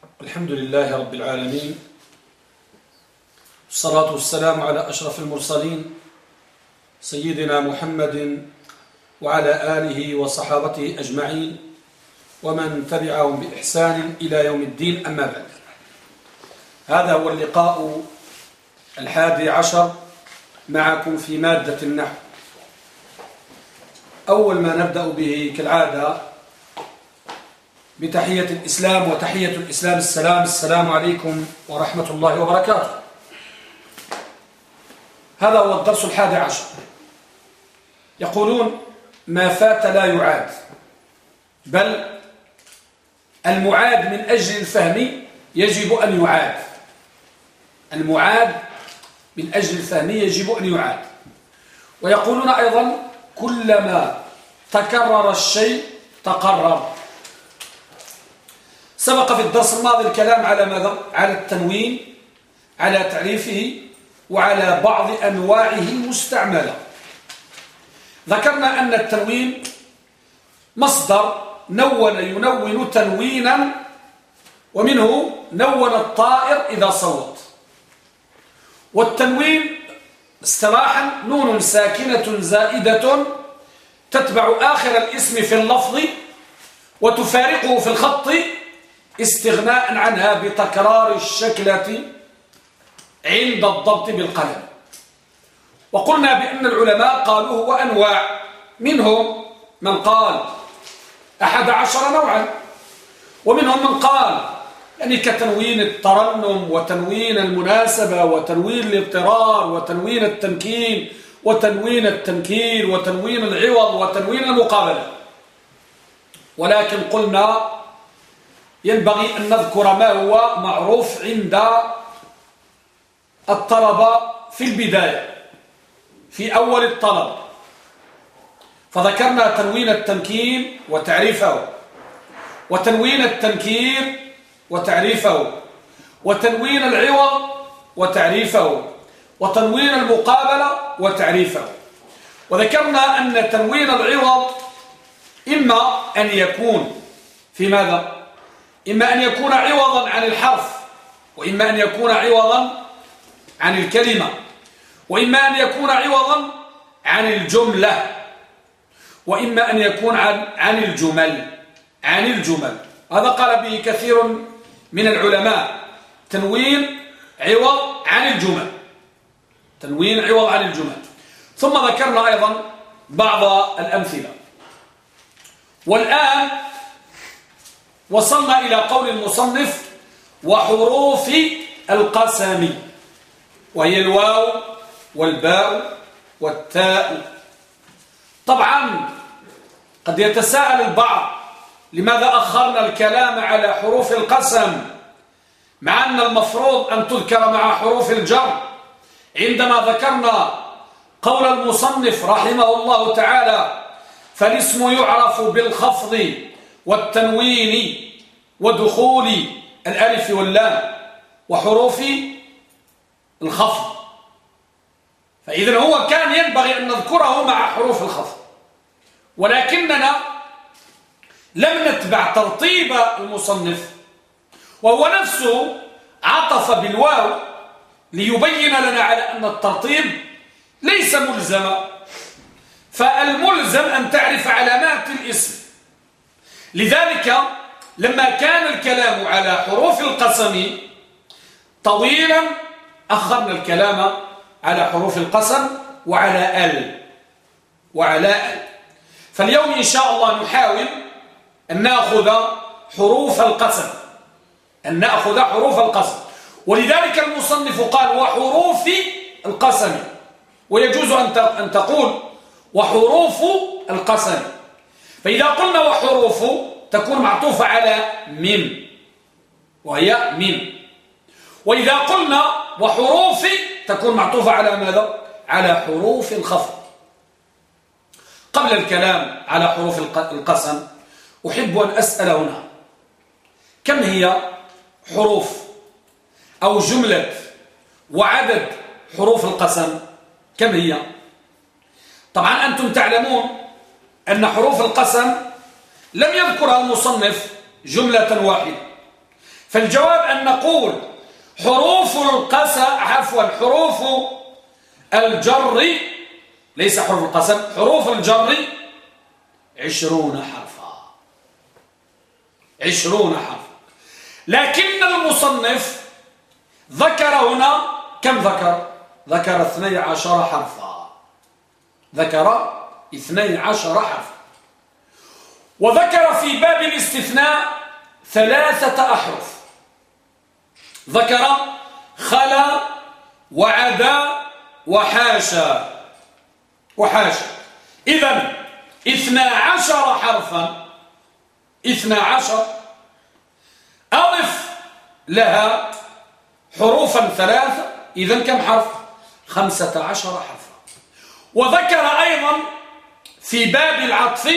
الحمد لله رب العالمين والصلاة والسلام على أشرف المرسلين سيدنا محمد وعلى آله وصحابته أجمعين ومن تبعهم بإحسان إلى يوم الدين أما بعد. هذا هو اللقاء الحادي عشر معكم في مادة النحو. أول ما نبدأ به كالعادة بتحية الإسلام وتحية الإسلام. السلام السلام عليكم ورحمة الله وبركاته. هذا هو الدرس الحادي عشر. يقولون ما فات لا يعاد. بل المعاد من أجل الفهم يجب أن يعاد. المعاد من أجل الفهم يجب أن يعاد. ويقولون أيضا كلما تكرر الشيء تقرر. سبق في الدرس الماضي الكلام على ماذا؟ على التنوين على تعريفه وعلى بعض أنواعه المستعملة ذكرنا أن التنوين مصدر نون ينون تنوينا ومنه نون الطائر إذا صوت والتنوين استراحا نون ساكنة زائدة تتبع آخر الاسم في اللفظ وتفارقه في الخط استغناء عنها بتكرار الشكلة عند الضبط بالقلم. وقلنا بأن العلماء قالوا هو أنواع منهم من قال أحد عشر نوعا. ومنهم من قال يعني كتنوين الترنم وتنوين المناسبة وتنوين الاضطرار وتنوين التمكين وتنوين التنكير وتنوين العوض وتنوين المقابلة. ولكن قلنا ينبغي أن نذكر ما هو معروف عند الطلبة في البداية في أول الطلب. فذكرنا تنوين التمكين وتعريفه. وتنوين التنكير وتعريفه. وتنوين العوض وتعريفه. وتنوين المقابلة وتعريفه. وذكرنا أن تنوين العوض إما أن يكون في ماذا؟ إما أن يكون عوضا عن الحرف وإما أن يكون عوضا عن الكلمة وإما أن يكون عوضا عن الجملة وإما أن يكون عن, عن الجمل عن الجمل. هذا قال به كثير من العلماء. تنوين عوض عن الجمل. تنوين عوض عن الجمل. ثم ذكرنا أيضا بعض الأمثلة. والآن وصلنا إلى قول المصنف وحروف القسم. وهي الواو والباء والتاء. طبعا قد يتساءل البعض لماذا أخرنا الكلام على حروف القسم مع أن المفروض أن تذكر مع حروف الجر. عندما ذكرنا قول المصنف رحمه الله تعالى فالاسم يعرف بالخفض والتنوين ودخول الألف واللام وحروف الخفض. فإذا هو كان ينبغي أن نذكره مع حروف الخفض. ولكننا لم نتبع ترتيب المصنف وهو نفسه عطف بالواو ليبين لنا على أن الترتيب ليس ملزما. فالملزم أن تعرف علامات الاسم. لذلك لما كان الكلام على حروف القسم طويلا أخرنا الكلام على حروف القسم وعلى ال وعلى ال. فاليوم إن شاء الله نحاول أن نأخذ حروف القسم أن نأخذ حروف القسم. ولذلك المصنف قال وحروف القسم ويجوز أن تقول وحروف القسم فإذا قلنا وحروف تكون معطوفة على من وهي من وإذا قلنا وحروف تكون معطوفة على ماذا؟ على حروف الخفض. قبل الكلام على حروف القسم أحب أن أسأل هنا كم هي حروف أو جملة وعدد حروف القسم؟ كم هي؟ طبعا أنتم تعلمون أن حروف القسم لم يذكرها المصنف جملة واحدة. فالجواب أن نقول حروف القسم عفوا حروف الجر ليس حروف القسم حروف الجر عشرون حرفا. عشرون حرفا. لكن المصنف ذكر هنا كم ذكر؟ ذكر اثني عشر حرفا. ذكر اثني عشر حرفا وذكر في باب الاستثناء ثلاثة أحرف. ذكر خلا وعدا وحاشا. وحاشا. إذا اثنا عشر حرفا. اثنا عشر. أضف لها حروفا ثلاثة. إذا كم حرف؟ خمسة عشر حرفا. وذكر أيضا في باب العطف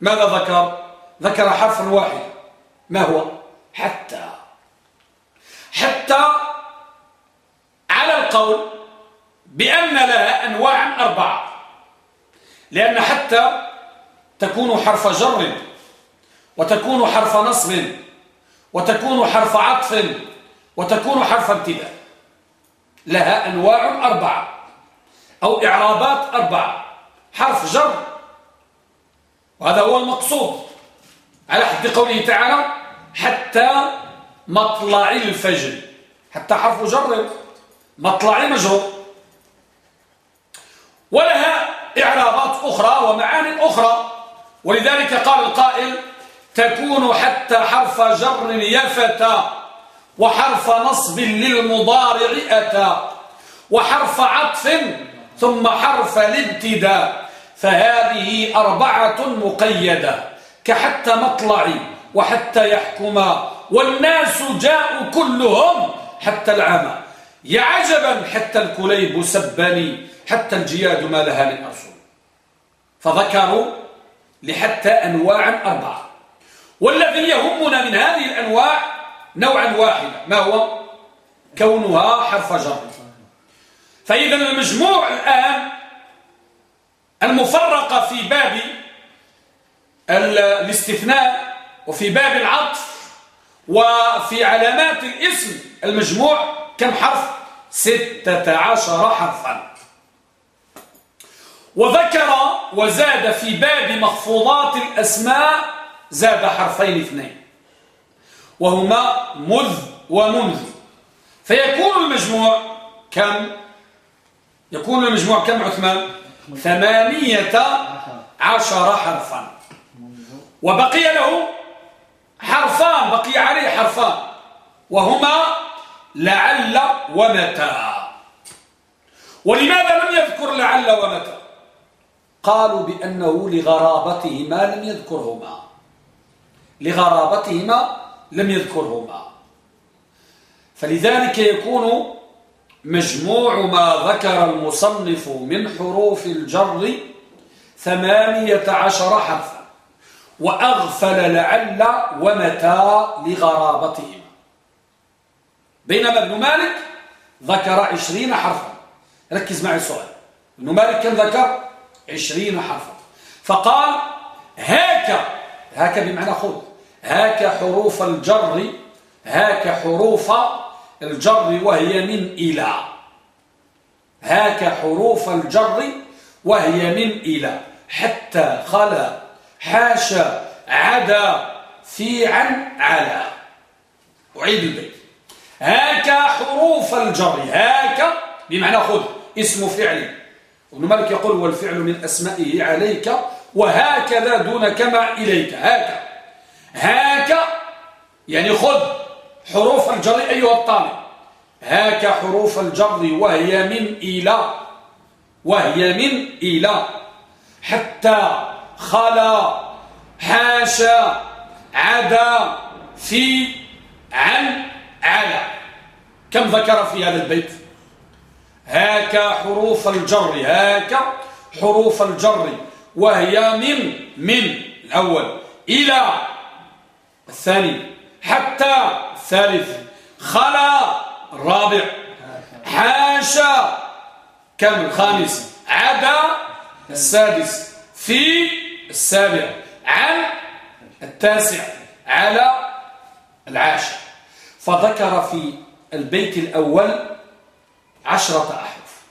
ماذا ذكر؟ ذكر حرفا واحد. ما هو؟ حتى. حتى على القول بأن لها أنواع أربعة. لأن حتى تكون حرف جر وتكون حرف نصب وتكون حرف عطف وتكون حرف ابتداء. لها أنواع أربعة أو إعرابات أربعة. حرف جر. وهذا هو المقصود. على حد قوله تعالى حتى مطلع الفجر حتى حرف جر. مطلع مجرور ولها إعرابات أخرى ومعاني أخرى. ولذلك قال القائل تكون حتى حرف جر يفتى وحرف نصب للمضارع أتى وحرف عطف ثم حرف الابتداء فهذه أربعة مقيدة كحتى مطلع وحتى يحكما والناس جاءوا كلهم حتى العامة يا عجبا حتى الكليب سبني حتى الجياد ما لها من أصول. فذكروا لحتى أنواع أربعة. والذي يهمنا من هذه الأنواع نوعا واحدا ما هو؟ كونها حرف جر. فإذا المجموع الآن المفرقة في باب الاستثناء وفي باب العطف وفي علامات الاسم المجموع كم حرف؟ ستة عشر حرفا. وذكر وزاد في باب مخفوضات الأسماء زاد حرفين اثنين. وهما مذ ومنذ. فيكون المجموع كم؟ يكون المجموع كم عثمان؟ ثمانية عشر حرفا. وبقي له حرفان بقي عليه حرفان. وهما لعل ومتى. ولماذا لم يذكر لعل ومتى؟ قالوا بأنه لغرابتهما لم يذكرهما. لغرابتهما لم يذكرهما. فلذلك يكون مجموع ما ذكر المصنف من حروف الجر ثمانية عشر حرفا وأغفل لعل ومتى لغرابتهما بينما ابن مالك ذكر عشرين حرفا. ركز معي السؤال. ابن مالك كم ذكر؟ عشرين حرفا. فقال هاك هاك بمعنى خذ. هاك حروف الجر هاك حروف الجر وهي من إلى. هاك حروف الجر وهي من إلى. حتى خلا حاشا عدا في عن على أعيد البيت. هاك حروف الجر. هاك بمعنى خذ اسم فعل. ابن مالك يقول والفعل من أسمائه عليك وهكذا دون كما إليك. هاك. هاك يعني خذ. حروف الجر أيها الطالب هاك حروف الجر وهي من إلى. وهي من إلى. حتى خلا حاشا عدا في عن على كم ذكر في هذا البيت؟ هاك حروف الجر هاك حروف الجر وهي من من الأول إلى الثاني. حتى الثالث خلا الرابع حاشا كم الخامس عدا. السادس في. السابع عن. التاسع على. العاشر. فذكر في البيت الأول عشرة أحرف.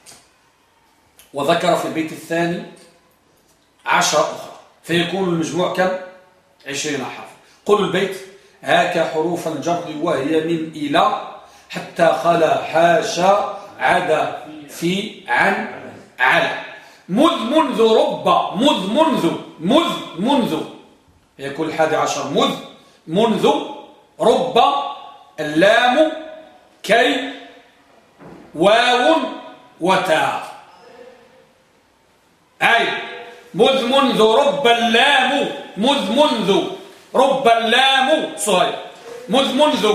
وذكر في البيت الثاني عشرة أخرى. فيكون المجموع كم؟ عشرين حرف قل البيت. هاك حروف الجر وهي من إلى حتى خلا حاشا عدا في عن على مذ منذ رب مذ منذ مذ منذ. يكون الحادي عشر. مذ منذ رب اللام كي واو وتاء أي مذ منذ رب اللام مذ منذ. رب اللام صهيب مذ منذ.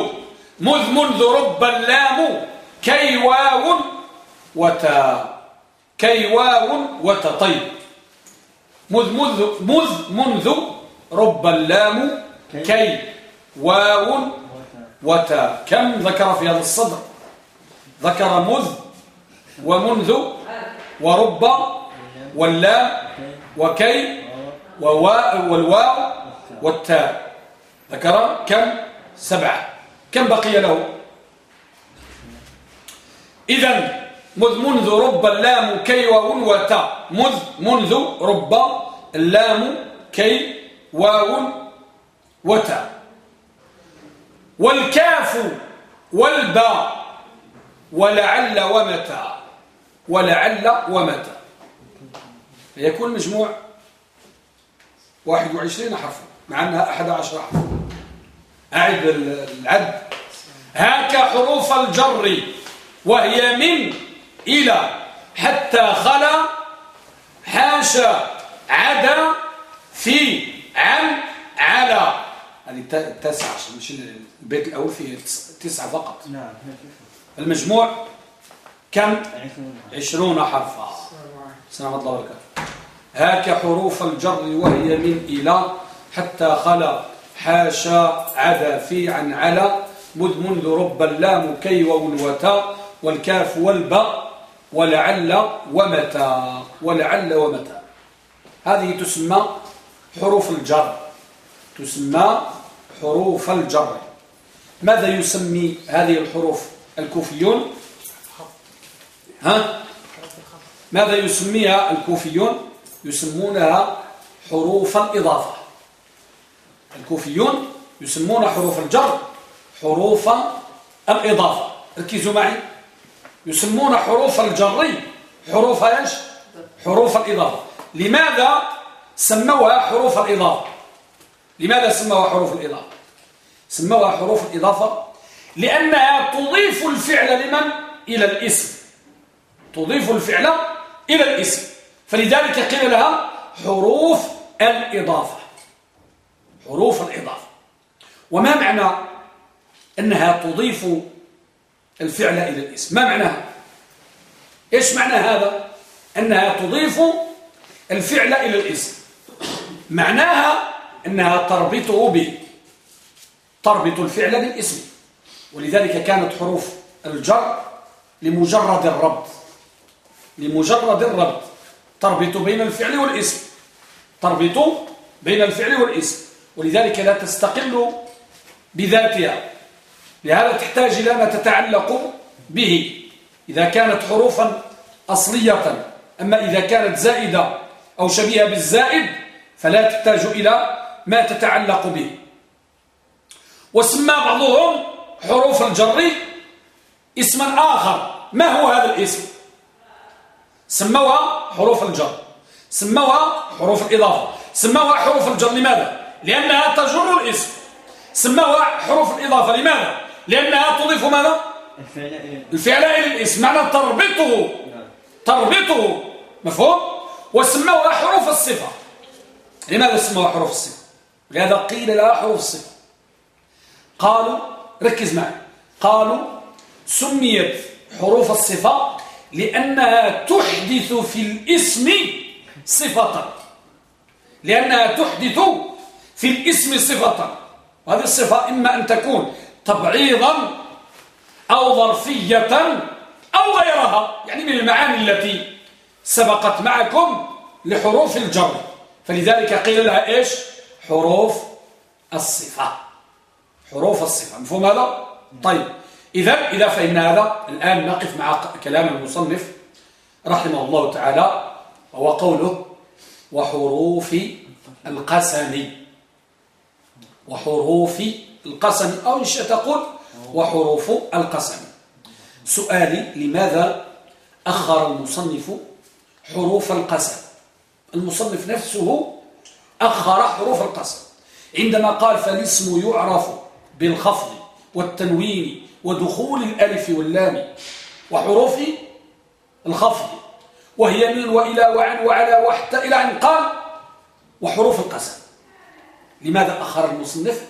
مذ منذ رب اللام. كي واو وتاء كي واو وتاء طيب. مذ منذ مذ منذ رب اللام. كي واو وتاء كم ذكر في هذا الصدر؟ ذكر مذ ومنذ ورب واللام وكي والواو والتاء. ذكر كم؟ سبعة. كم بقي له؟ إذا مذ منذ رب اللام كي واو وتاء مذ منذ رب اللام كي واو وتاء. والكاف والباء. ولعل ومتى. ولعل ومتى. يكون مجموع 21 حرفا. مع أنها 11 حرفا أعد العد. هاك حروف الجر وهي من إلى. حتى خلا حاشا عدا في عن على. هذه التاسعة مش البيت الأول فيه تسعة فقط. نعم المجموع كم؟ عشرون. حرفا. سلام الله وبركاته. هاك حروف الجر وهي من إلى. حتى خلا حاشا عدا في عن على مذ منذ رب اللام كي وتا والكاف والباء ولعل ومتى ولعل ومتى هذه تسمى حروف الجر. تسمى حروف الجر. ماذا يسمي هذه الحروف الكوفيون؟ ها؟ ماذا يسميها الكوفيون؟ يسمونها حروف الإضافة. الكوفيون يسمون حروف الجر حروف الإضافة. ركزوا معي. يسمون حروف الجر حروف إيش؟ حروف الإضافة. لماذا سموها حروف الإضافة؟ لماذا سموها حروف الإضافة؟ سموها حروف الإضافة لأنها تضيف الفعل لمن؟ إلى الاسم. تضيف الفعل إلى الاسم. فلذلك قيل لها حروف الإضافة. حروف الإضافة. وما معنى أنها تضيف الفعل إلى الاسم؟ ما معناها؟ إيش معنى هذا؟ أنها تضيف الفعل إلى الاسم. معناها أنها تربطه به تربط الفعل بالاسم ولذلك كانت حروف الجر لمجرد الربط. لمجرد الربط. تربط بين الفعل والاسم. تربط بين الفعل والاسم. ولذلك لا تستقل بذاتها لهذا تحتاج إلى ما تتعلق به. إذا كانت حروفا أصلية أما إذا كانت زائدة أو شبيهة بالزائد فلا تحتاج إلى ما تتعلق به. وسمى بعضهم حروف الجر اسما آخر. ما هو هذا الاسم؟ سموها حروف الجر. سموها حروف الإضافة. سموها حروف الجر لماذا؟ لأنها تجر الإسم سموها حروف الإضافة لماذا؟ لأنها تضيف ماذا؟ الفعل إلى الإسم معنى تربطه تربطه مفهوم؟ وسموها حروف الصفة لماذا سموها حروف الصفة؟ لهذا قيل لها حروف الصفة قالوا ركز معي قالوا سميت حروف الصفة لأنها تحدث في الإسم صفة لأنها تحدث في الاسم صفة. وهذه الصفة إما أن تكون تبعيضا أو ظرفية أو غيرها يعني من المعاني التي سبقت معكم لحروف الجر. فلذلك قيل لها إيش؟ حروف الصفة. حروف الصفة. مفهوم هذا؟ طيب. إذا إذا فهمنا هذا الآن نقف مع كلام المصنف رحمه الله تعالى وهو قوله وحروف القسم. وحروف القسم. أو إن تقول وحروف القسم. سؤالي لماذا أخر المصنف حروف القسم؟ المصنف نفسه أخر حروف القسم. عندما قال فالاسم يعرف بالخفض والتنوين ودخول الألف واللام وحروف الخفض وهي من وإلى وعن وعلى وحتى إلى أن قال وحروف القسم. لماذا أخر المصنف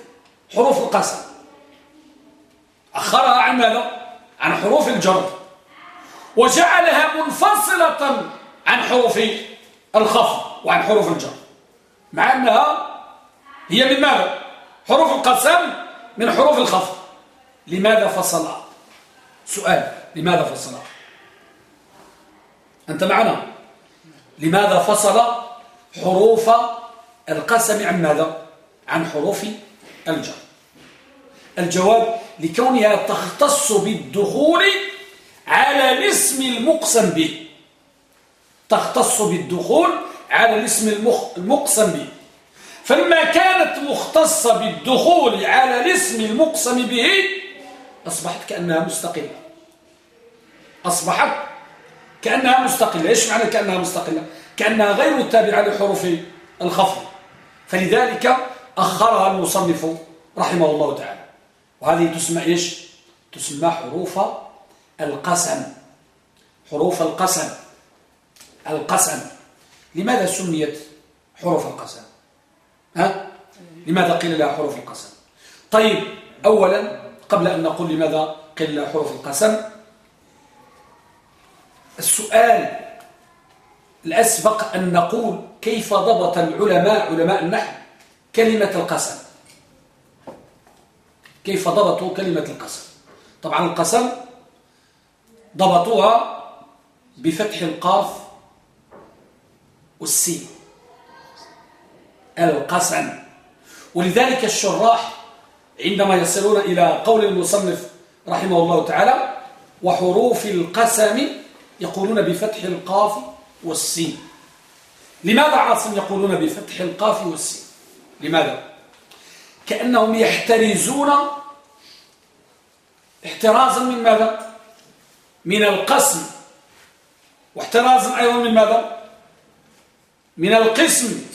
حروف القسم؟ أخرها عن ماذا؟ عن حروف الجر. وجعلها منفصلة عن حروف الخفض وعن حروف الجر. مع أنها هي من ماذا؟ حروف القسم من حروف الخفض. لماذا فصلها سؤال لماذا فصلها أنت معنا؟ لماذا فصل حروف القسم عن ماذا؟ عن حروف الجر. الجواب لكونها تختص بالدخول على الاسم المقسم به تختص بالدخول على الاسم المقسم به فلما كانت مختصة بالدخول على الاسم المقسم به أصبحت كأنها مستقلة. أصبحت كأنها مستقلة. إيش معنى كأنها مستقلة؟ كأنها غير تابعة لحروف الخفض. فلذلك أخرها المصنف رحمه الله تعالى. وهذه تسمى إيش؟ تسمى حروف القسم. حروف القسم. القسم. لماذا سميت حروف القسم؟ ها؟ لماذا قيل لها حروف القسم؟ طيب أولا قبل أن نقول لماذا قيل لها حروف القسم السؤال الأسبق أن نقول كيف ضبط العلماء علماء النحو؟ كلمة القسم. كيف ضبطوا كلمة القسم؟ طبعا القسم ضبطوها بفتح القاف والسين. القسم. ولذلك الشراح عندما يصلون إلى قول المصنف رحمه الله تعالى وحروف القسم يقولون بفتح القاف والسين. لماذا عاصم يقولون بفتح القاف والسين؟ لماذا؟ كأنهم يحترزون احترازا من ماذا؟ من القسم. واحترازا أيضا من ماذا؟ من القسم.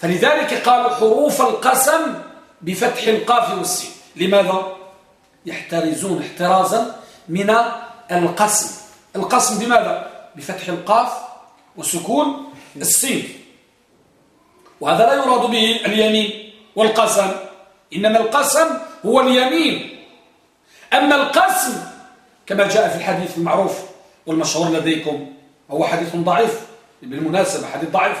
فلذلك قالوا حروف القسم بفتح القاف والسين. لماذا؟ يحترزون احترازا من القسم. القسم بماذا؟ بفتح القاف وسكون السين. وهذا لا يراد به اليمين والقسم إنما القسم هو اليمين. أما القسم كما جاء في الحديث المعروف والمشهور لديكم هو حديث ضعيف بالمناسبة حديث ضعيف.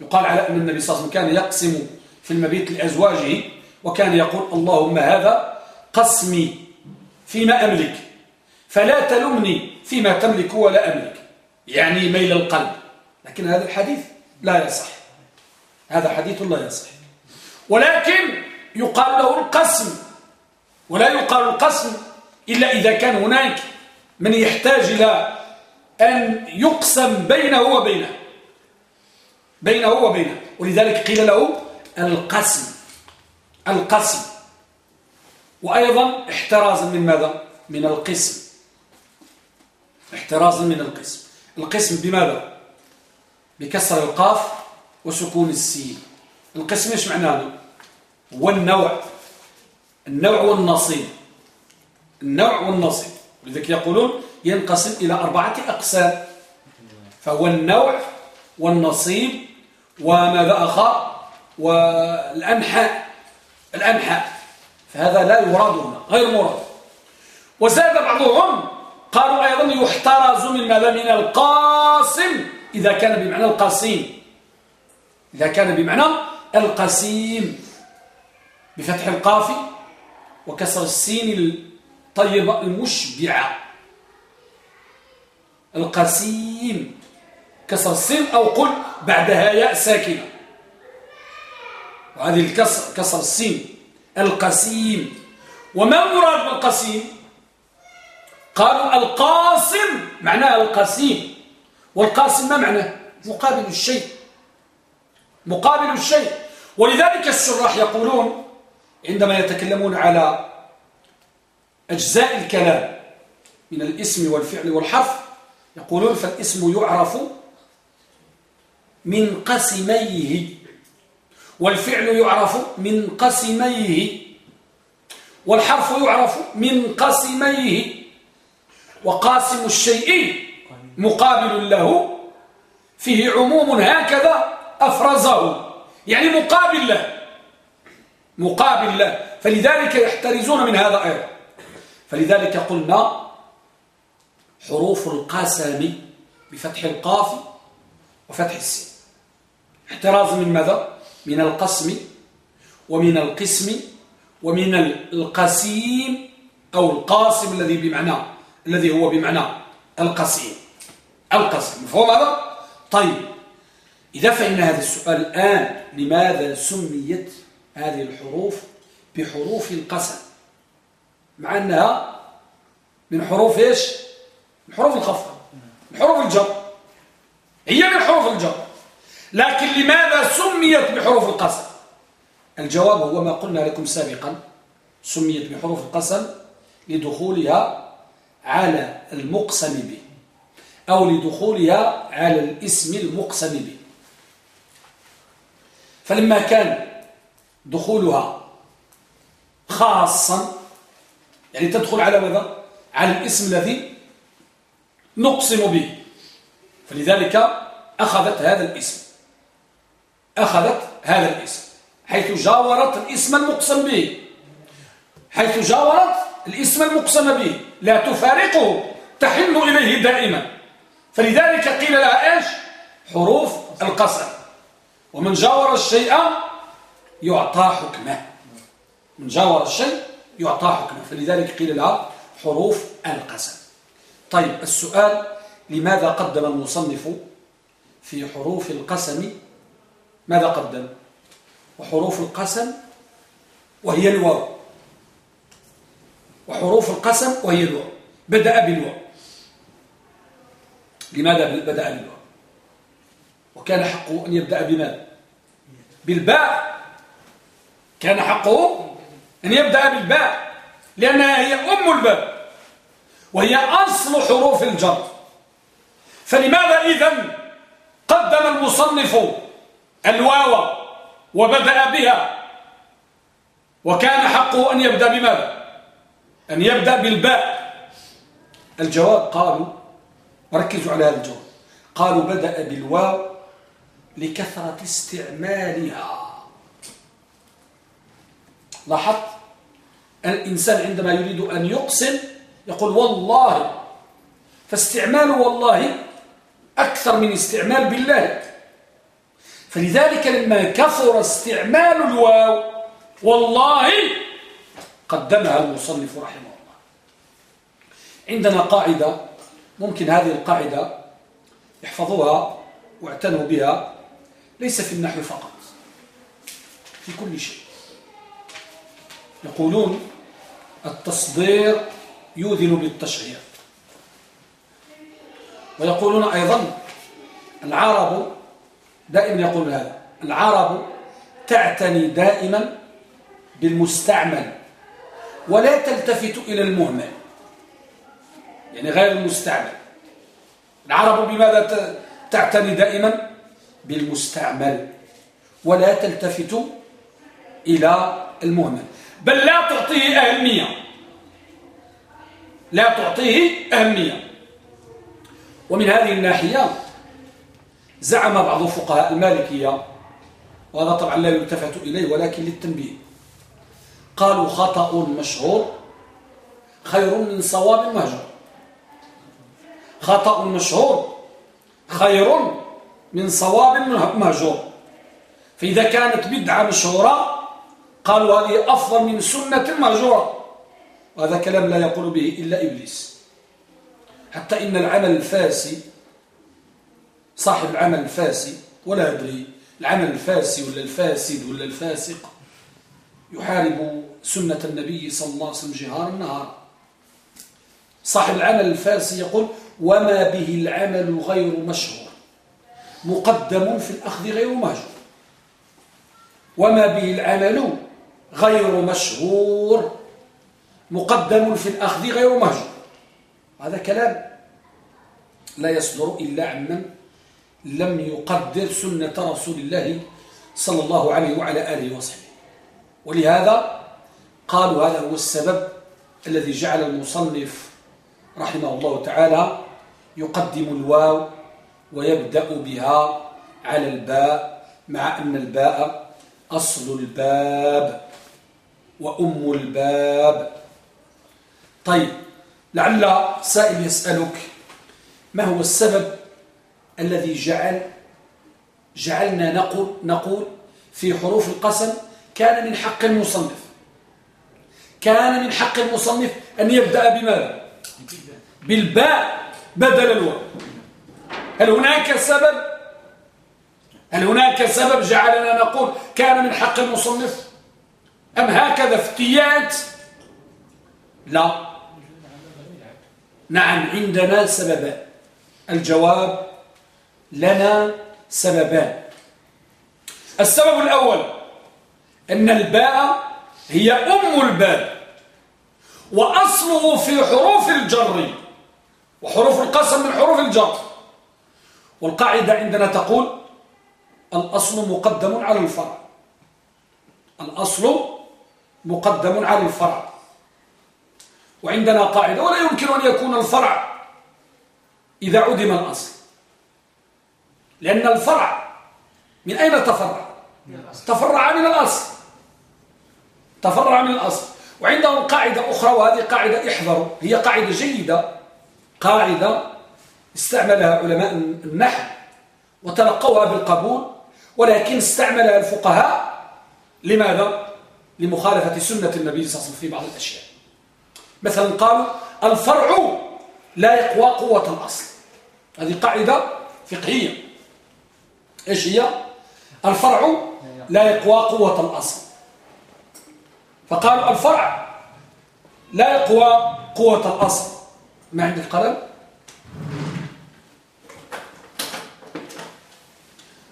يقال على أن النبي صلى الله عليه وسلم كان يقسم في المبيت لأزواجه وكان يقول اللهم هذا قسمي فيما أملك فلا تلمني فيما تملك ولا أملك. يعني ميل القلب. لكن هذا الحديث لا يصح. هذا حديث لا يصح. ولكن يقال له القسم. ولا يقال القسم إلا إذا كان هناك من يحتاج إلى أن يقسم بينه وبينه. بينه وبينه. ولذلك قيل له القسم. القسم. وأيضا احترازا من ماذا؟ من القسم. احترازا من القسم. القسم بماذا؟ بكسر القاف وسكون السين القسم إيش معناه؟ هو النوع. النوع والنصيب النوع والنصيب لذلك يقولون ينقسم إلى أربعة أقسام. فهو النوع والنصيب وماذا آخر؟ والأنحاء الأنحاء فهذا لا يراد هنا. غير مراد. وزاد بعضهم قالوا أيضا يحترز من ماذا؟ من القاسم. إذا كان بمعنى القسيم إذا كان بمعنى القسيم بفتح القاف وكسر السين الطيبة المشبعة. القسيم كسر السين أو قل بعدها ياء ساكنة. وهذه الكسر كسر السين. القسيم. وما المراد بالقسيم؟ قالوا القاسم معناه القسيم. والقاسم ما معناه؟ مقابل الشيء. مقابل الشيء. ولذلك الشراح يقولون عندما يتكلمون على أجزاء الكلام من الاسم والفعل والحرف يقولون فالاسم يعرف من قسميه والفعل يعرف من قسميه والحرف يعرف من قسميه. وقاسم الشيء مقابل له فيه عموم هكذا أفرزه. يعني مقابل له. مقابل له. فلذلك يحترزون من هذا أيضا. فلذلك قلنا حروف القسم بفتح القاف وفتح السين. احتراز من ماذا؟ من القسم ومن القسم ومن القسيم أو القاسم الذي بمعنى الذي هو بمعنى القسيم. القسم مفهوم هذا؟ طيب. إذا فهمنا هذا السؤال الآن لماذا سميت هذه الحروف بحروف القسم؟ مع أنها من حروف إيش؟ من حروف الخفض من حروف الجر. هي من حروف الجر. لكن لماذا سميت بحروف القسم؟ الجواب هو ما قلنا لكم سابقا. سميت بحروف القسم لدخولها على المقسم به أو لدخولها على الاسم المقسم به. فلما كان دخولها خاصا يعني تدخل على ماذا؟ على الاسم الذي نقسم به. فلذلك أخذت هذا الاسم. أخذت هذا الاسم حيث جاورت الاسم المقسم به. حيث جاورت الاسم المقسم به. لا تفارقه تحن إليه دائما. فلذلك قيل لها إيش؟ حروف القسم. ومن جاور الشيء يعطى حكمه. من جاور الشيء يعطى حكمه. فلذلك قيل لها حروف القسم. طيب السؤال لماذا قدم المصنف في حروف القسم؟ ماذا قدم؟ وحروف القسم وهي الواو. وحروف القسم وهي الواو. بدأ بالواو. لماذا بدأ بالواو؟ وكان حقه أن يبدأ بماذا؟ بالباء. كان حقه أن يبدأ بالباء لأنها هي أم الباب وهي أصل حروف الجر. فلماذا إذن قدم المصنف الواو وبدأ بها؟ وكان حقه أن يبدأ بماذا؟ أن يبدأ بالباء. الجواب قالوا ركزوا على هذا الجواب. قالوا بدأ بالواو لكثرة استعمالها. لاحظت؟ الإنسان عندما يريد أن يقسم يقول والله فاستعمال والله أكثر من استعمال بالله. فلذلك لما كثر استعمال الواو والله قدمها المصنف رحمه الله. عندنا قاعدة ممكن هذه القاعدة يحفظوها واعتنوا بها. ليس في النحو فقط في كل شيء. يقولون التصدير يوذن بالتشعير ويقولون أيضا العرب دائما يقول هذا العرب تعتني دائما بالمستعمل ولا تلتفت إلى المهمل يعني غير المستعمل. العرب بماذا تعتني دائما؟ بالمستعمل ولا تلتفت إلى المهمل. بل لا تعطيه أهمية. لا تعطيه أهمية. ومن هذه الناحية زعم بعض فقهاء المالكية وهذا طبعا لا يلتفت إليه ولكن للتنبيه. قالوا خطأ مشهور خير من صواب مهجور. خطأ مشهور خير من صواب مهجور. فإذا كانت بدعة مشهورة قالوا هذه أفضل من سنة مهجورة. وهذا كلام لا يقول به إلا إبليس. حتى إن العمل الفاسي صاحب العمل الفاسي ولا أدري العمل الفاسي ولا الفاسد ولا الفاسق يحارب سنة النبي صلى الله عليه وسلم جهارا نهارا صاحب العمل الفارسي يقول وما به العمل غير مشهور. مقدم في الأخذ غير مهجور وما به العمل غير مشهور مقدم في الأخذ غير مهجور هذا كلام لا يصدر إلا عمن لم يقدر سنة رسول الله صلى الله عليه وعلى آله وصحبه. ولهذا قالوا هذا هو السبب الذي جعل المصنف رحمه الله تعالى يقدم الواو ويبدأ بها على الباء مع أن الباء أصل الباب وأم الباب. طيب لعل سائل يسألك ما هو السبب الذي جعل جعلنا نقول, نقول في حروف القسم كان من حق المصنف؟ كان من حق المصنف أن يبدأ بماذا؟ بالباء. بدل الواو. هل هناك سبب؟ هل هناك سبب جعلنا نقول كان من حق المصنف؟ أم هكذا افتيات؟ لا. نعم عندنا سببان. الجواب لنا سببان. السبب الأول أن الباء هي أم الباب وأصله في حروف الجر وحروف القسم من حروف الجر. والقاعدة عندنا تقول الأصل مقدم على الفرع. الأصل مقدم على الفرع. وعندنا قاعدة ولا يمكن أن يكون الفرع إذا عدم الأصل. لأن الفرع من أين تفرع؟ تفرع من الأصل. تفرع من الأصل. وعندهم قاعدة أخرى وهذه قاعدة احذروا هي قاعدة جيدة. قاعدة استعملها علماء النحو وتلقوها بالقبول ولكن استعملها الفقهاء لماذا؟ لمخالفة سنة النبي صلى الله عليه وسلم في بعض الأشياء مثلا قالوا الفرع لا يقوى قوة الأصل هذه قاعدة فقهية إيش هي؟ الفرع لا يقوى قوة الأصل فقالوا الفرع لا يقوى قوة الأصل ما عندك قلم؟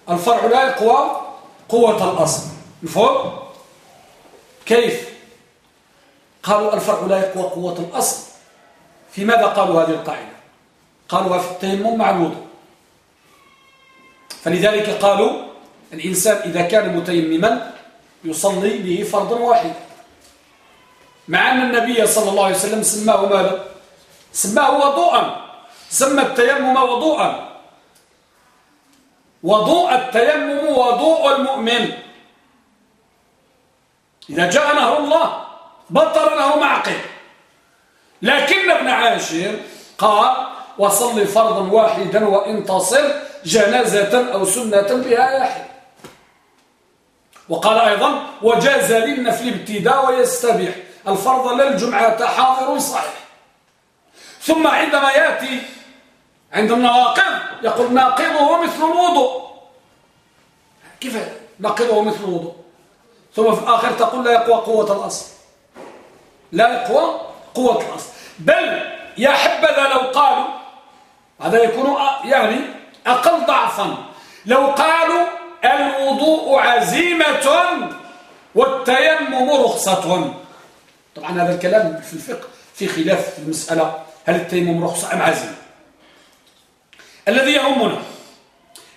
الفرع لا يقوى قوة الأصل مفهوم؟ كيف؟ قالوا الفرع لا يقوى قوة الأصل في ماذا قالوا هذه القاعدة؟ قالوا في التيمم مع الوضوء فلذلك قالوا الإنسان إذا كان متيمما يصلي به فرضا واحدا مع أن النبي صلى الله عليه وسلم سماه ماذا؟ سماه وضوءا سمى التيمم وضوءا وضوء التيمم وضوء المؤمن. إذا جاء نهر الله بطر نهر معقل. لكن ابن عاشر قال وصلي فرضا واحدا وإن تصل جنازة أو سنة بها يحيى وقال أيضا وجاز للنفل ابتداء ويستبيح. الفرض للجمعة حاضر صحيح. ثم عندما يأتي عند النواقض. يقول ناقضه مثل الوضوء. كيف ناقضه مثل الوضوء؟ ثم في الآخر تقول لا يقوى قوة الأصل. لا يقوى قوة الأصل. بل يا حبذا لو قالوا هذا يكون يعني أقل ضعفا. لو قالوا الوضوء عزيمة والتيمم رخصة. طبعا هذا الكلام في الفقه في خلاف في المسألة. هل التيمم رخصة أم عزيمة؟ الذي يهمنا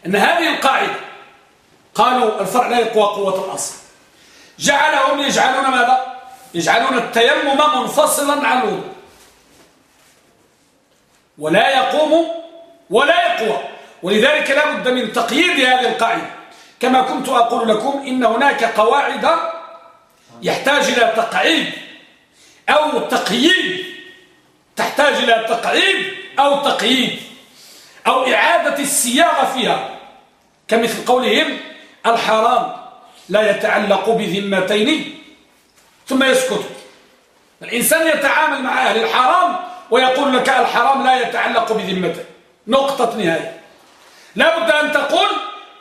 أن هذه القاعدة قالوا الفرع لا يقوى قوة الأصل. جعلهم يجعلون ماذا؟ يجعلون التيمم منفصلا عن الوضوء. ولا يقوم ولا يقوى. ولذلك لا بد من تقييد هذه القاعدة. كما كنت أقول لكم إن هناك قواعد يحتاج إلى تقعيد أو تقييد. تحتاج إلى تقعيد أو تقييد. أو إعادة السياغة فيها. كمثل قولهم الحرام لا يتعلق بذمتين ثم يسكت. الإنسان يتعامل مع أهل الحرام ويقول لك الحرام لا يتعلق بذمته. نقطة نهاية. لا بد أن تقول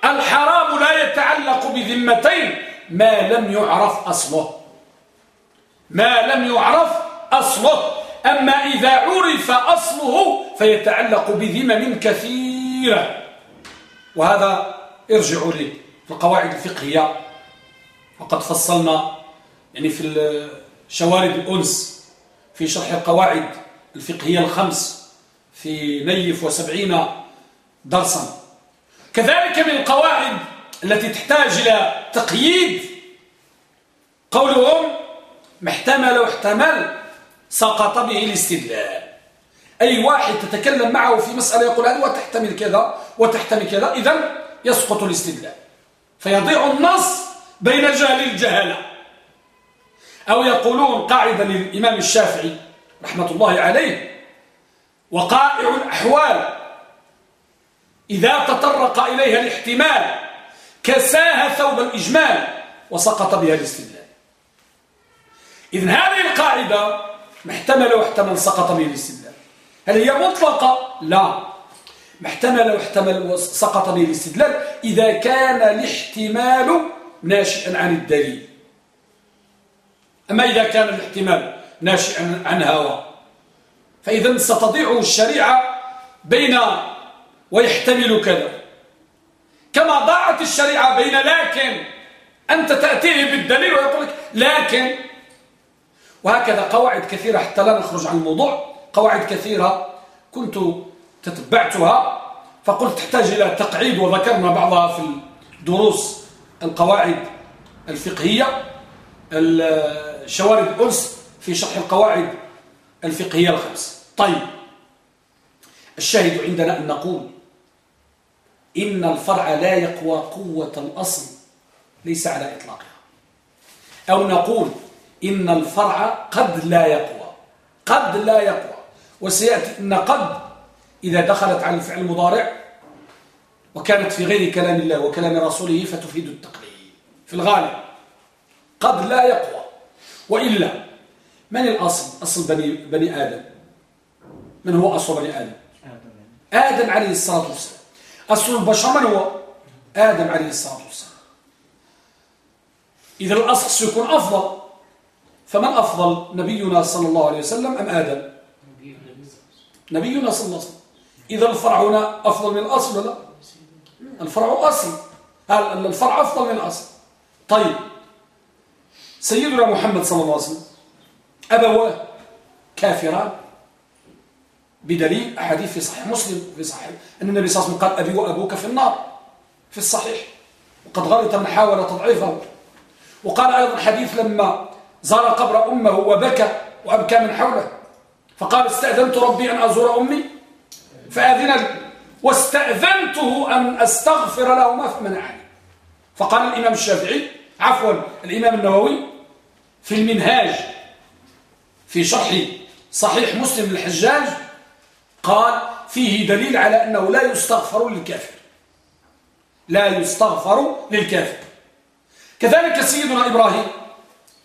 الحرام لا يتعلق بذمتين. ما لم يعرف أصله. ما لم يعرف أصله. أما إذا عرف أصله فيتعلق بذمم كثيرة. وهذا ارجعوا لي في القواعد الفقهية. وقد فصلنا يعني في شوارد الأنس في شرح القواعد الفقهية الخمس في نيف وسبعين درسا. كذلك من القواعد التي تحتاج إلى تقييد قولهم ما احتمل واحتمل سقط به الاستدلال. أي واحد تتكلم معه في مسألة يقول هذا وتحتمل كذا وتحتمل كذا إذا يسقط الاستدلال. فيضيع النص بين جهل الجهلة أو يقولون قاعدة للإمام الشافعي رحمة الله عليه وقائع الأحوال. إذا تطرق إليها الاحتمال كساها ثوب الإجمال وسقط بها الاستدلال. إذن هذه القاعدة محتمل واحتمل سقط به الاستدلال. هل هي مطلقة؟ لا. محتمل واحتمل سقط به الاستدلال إذا كان الاحتمال ناشئا عن الدليل. أما إذا كان الاحتمال ناشئا عن هوى. فإذا ستضيع الشريعة بين ويحتمل كذا. كما ضاعت الشريعة بين لكن أنت تأتيه بالدليل ويقول لك لكن وهكذا قواعد كثيرة حتى لا نخرج عن الموضوع. قواعد كثيرة كنت تتبعتها فقلت تحتاج إلى تقعيد وذكرنا بعضها في الدروس القواعد الفقهية. شوارد الأنس في شرح القواعد الفقهية الخمس. طيب الشاهد عندنا أن نقول إن الفرع لا يقوى قوة الأصل ليس على إطلاقها. أو نقول إن الفرع قد لا يقوى. قد لا يقوى. وسيأتي إن قد إذا دخلت على الفعل المضارع وكانت في غير كلام الله وكلام رسوله فتفيد التقليد في الغالب قد لا يقوى. وإلا من الأصل؟ أصل بني, بني آدم. من هو أصل بني آدم؟ آدم عليه الصلاة والسلام. أصل البشر من هو؟ آدم عليه الصلاة والسلام. إذا الأصل سيكون أفضل. فمن أفضل نبينا صلى الله عليه وسلم أم آدم؟ نبينا صلى الله عليه وسلم. إذا الفرع هنا أفضل من الأصل لا الفرع أصل. الفرع أفضل من الأصل؟ طيب. سيدنا محمد صلى الله عليه وسلم أبواه كافران بدليل أحاديث في صحيح مسلم في صحيح أن النبي صلى الله عليه وسلم قال أبي وأبوك في النار في الصحيح. وقد غلط من حاول تضعيفه. وقال أيضا حديث لما زار قبر أمه وبكى وأبكى من حوله. فقال استأذنت ربي أن أزور أمي؟ فأذن واستأذنته أن أستغفر له ما فمنعني فقال الإمام الشافعي عفوا الإمام النووي في المنهاج في شرح صحيح مسلم للحجاج قال فيه دليل على أنه لا يستغفر للكافر. لا يستغفر للكافر. كذلك سيدنا إبراهيم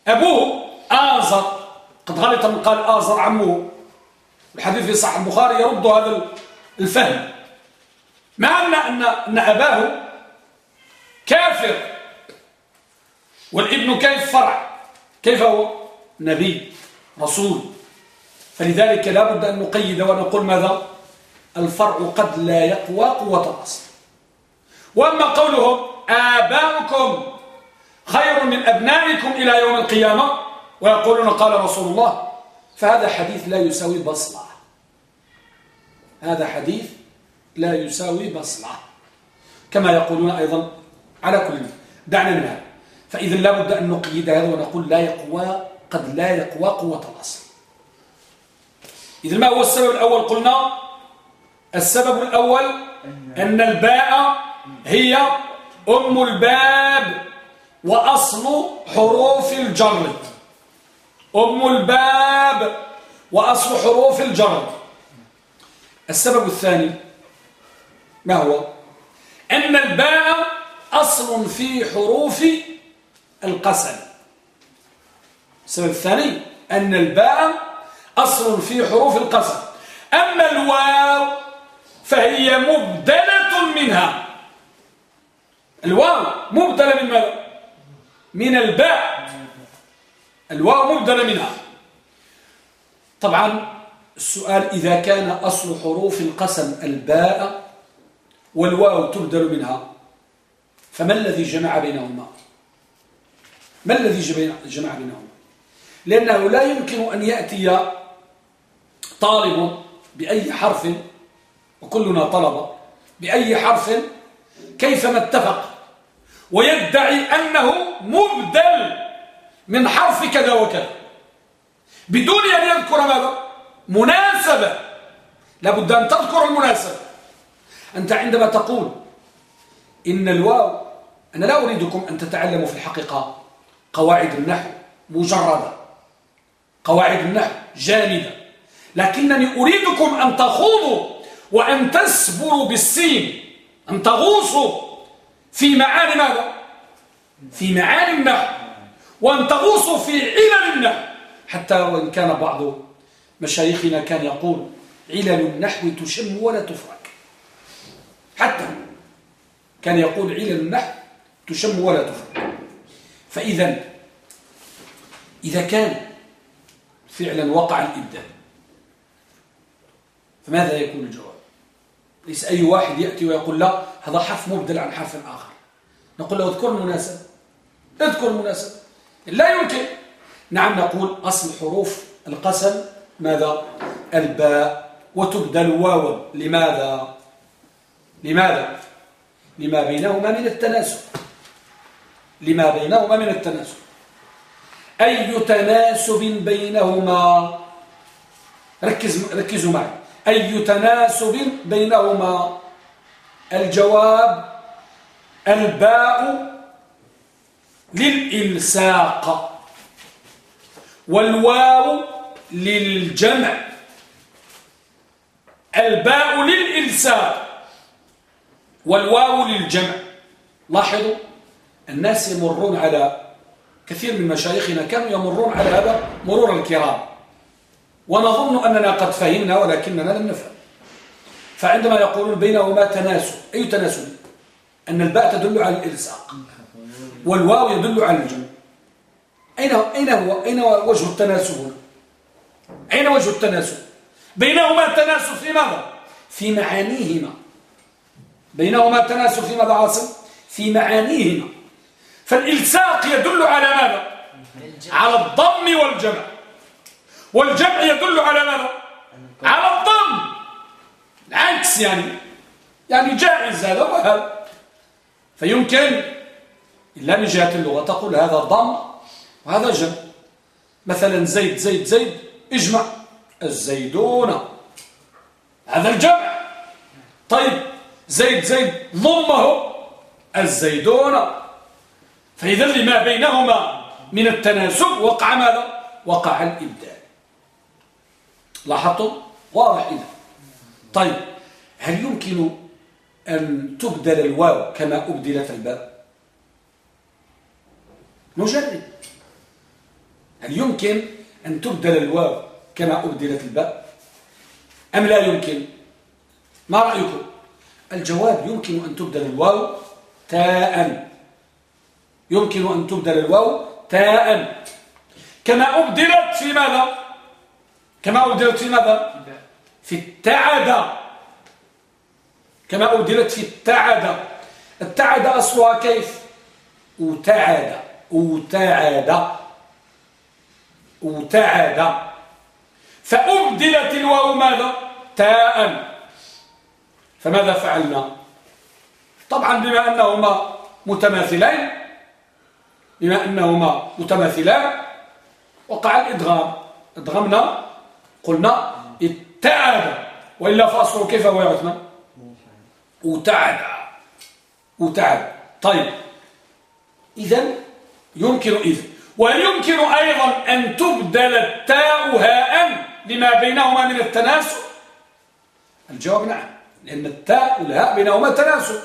أبوه آزر. قد غلط من قال آزر عمه. الحديث في صحيح البخاري يرد هذا الفهم. مع أن, أن, أباه كافر؟ والابن كيف فرع؟ كيف هو؟ نبي رسول. فلذلك لا بد أن نقيد ونقول ماذا؟ الفرع قد لا يقوى قوة الأصل. وأما قولهم آباؤكم. خير من أبنائكم إلى يوم القيامة؟ ويقولون قال رسول الله فهذا حديث لا يساوي بصلة. هذا حديث لا يساوي بصلة. كما يقولون أيضا على كل دعنا من هذا فإذا لا بد أن نقيد هذا ونقول لا يقوى قد لا يقوى قوة الأصل. إذا ما هو السبب الأول؟ قلنا السبب الأول أن الباء هي أم الباب. وأصل حروف الجر. أم الباب وأصل حروف الجر. السبب الثاني ما هو؟ أن الباء أصل في حروف القسم. السبب الثاني أن الباء أصل في حروف القسم. أما الواو فهي مبدلة منها. الواو مبدلة من ماذا؟ من الباء. الواو مبدل منها. طبعا السؤال إذا كان أصل حروف القسم الباء والواو تبدل منها فما الذي جمع بينهما؟ ما الذي جمع بينهما؟ لأنه لا يمكن أن يأتي طالب بأي حرف وكلنا طلبة بأي حرف كيفما اتفق ويدعي أنه مبدل من حرف كذا وكذا. بدون أن يذكر ماذا؟ مناسبة. لابد أن تذكر المناسبة. أنت عندما تقول إن الواو أنا لا أريدكم أن تتعلموا في الحقيقة قواعد النحو مجردة. قواعد النحو جامدة. لكنني أريدكم أن تخوضوا وأن تسبروا بالسين أن تغوصوا في معاني ماذا؟ في معاني النحو وأن تغوصوا في علل النحو. حتى وإن كان بعض مشايخنا كان يقول علل النحو تشم ولا تفرك. حتى كان يقول علل النحو تشم ولا تفرك. فإذا إذا كان فعلا وقع الإبدال فماذا يكون الجواب؟ ليس أي واحد يأتي ويقول لا هذا حرف مبدل عن حرف آخر. نقول له اذكر المناسبة. اذكر المناسبة. لا يمكن. نعم نقول أصل حروف القسم ماذا؟ الباء. وتبدل واو. لماذا؟ لماذا؟ لما بينهما من التناسب. لما بينهما من التناسب. أي تناسب بينهما؟ ركز ركزوا معي. أي تناسب بينهما؟ الجواب الباء للإلساق والواو للجمع. الباء للإلساق والواو للجمع. لاحظوا الناس يمرون على كثير من مشايخنا. كانوا يمرون على هذا؟ مرور الكرام. ونظن أننا قد فهمنا ولكننا لم نفهم. فعندما يقولون بينهما تناسب. أي تناسب؟ أن الباء تدل على الإلصاق والواو يدل على الجمع أين أين هو أين وجه التناسب هنا؟ أين وجه التناسب؟ بينهما التناسب في ماذا؟ في معانيهما. بينهما التناسب في ماذا عاصم؟ في معانيهما. فالإلساق يدل على ماذا؟ على الضم والجمع. والجمع يدل على ماذا؟ على الضم. العكس يعني. يعني جائز هذا وهذا. فيمكن إلا من جهة اللغة تقول هذا ضم وهذا جمع مثلا زيد زيد زيد اجمع الزيدون. هذا الجمع طيب زيد زيد ضمه الزيدون. فإذا لما بينهما من التناسب وقع ماذا؟ وقع الإبدال. لاحظتم؟ واضح إذا طيب هل يمكن أن تبدل الواو كما أبدلت الباء. نجرب هل يمكن أن تبدل الواو كما أبدلت الباء؟ أم لا يمكن؟ ما رأيكم؟ الجواب يمكن أن تبدل الواو تاء. يمكن أن تبدل الواو تاء. كما أبدلت في ماذا؟ كما أبدلت في ماذا؟ في التعدى كما أبدلت في التعدى التعدى أصلها كيف؟ أتعد أتعد أتعد فأبدلت الواو ماذا؟ تاء. فماذا فعلنا؟ طبعا بما أنهما متماثلين بما أنهما متماثلان وقع الإدغام. إدغمنا قلنا اتعد وإلا فأصله كيف هو يا عثمان؟ وتعد وتعد طيب. إذا يمكن إذا ويمكن أيضا أن تبدل التاء هاء لما بينهما من التناسب الجواب نعم. لأن التاء والهاء بينهما تناسب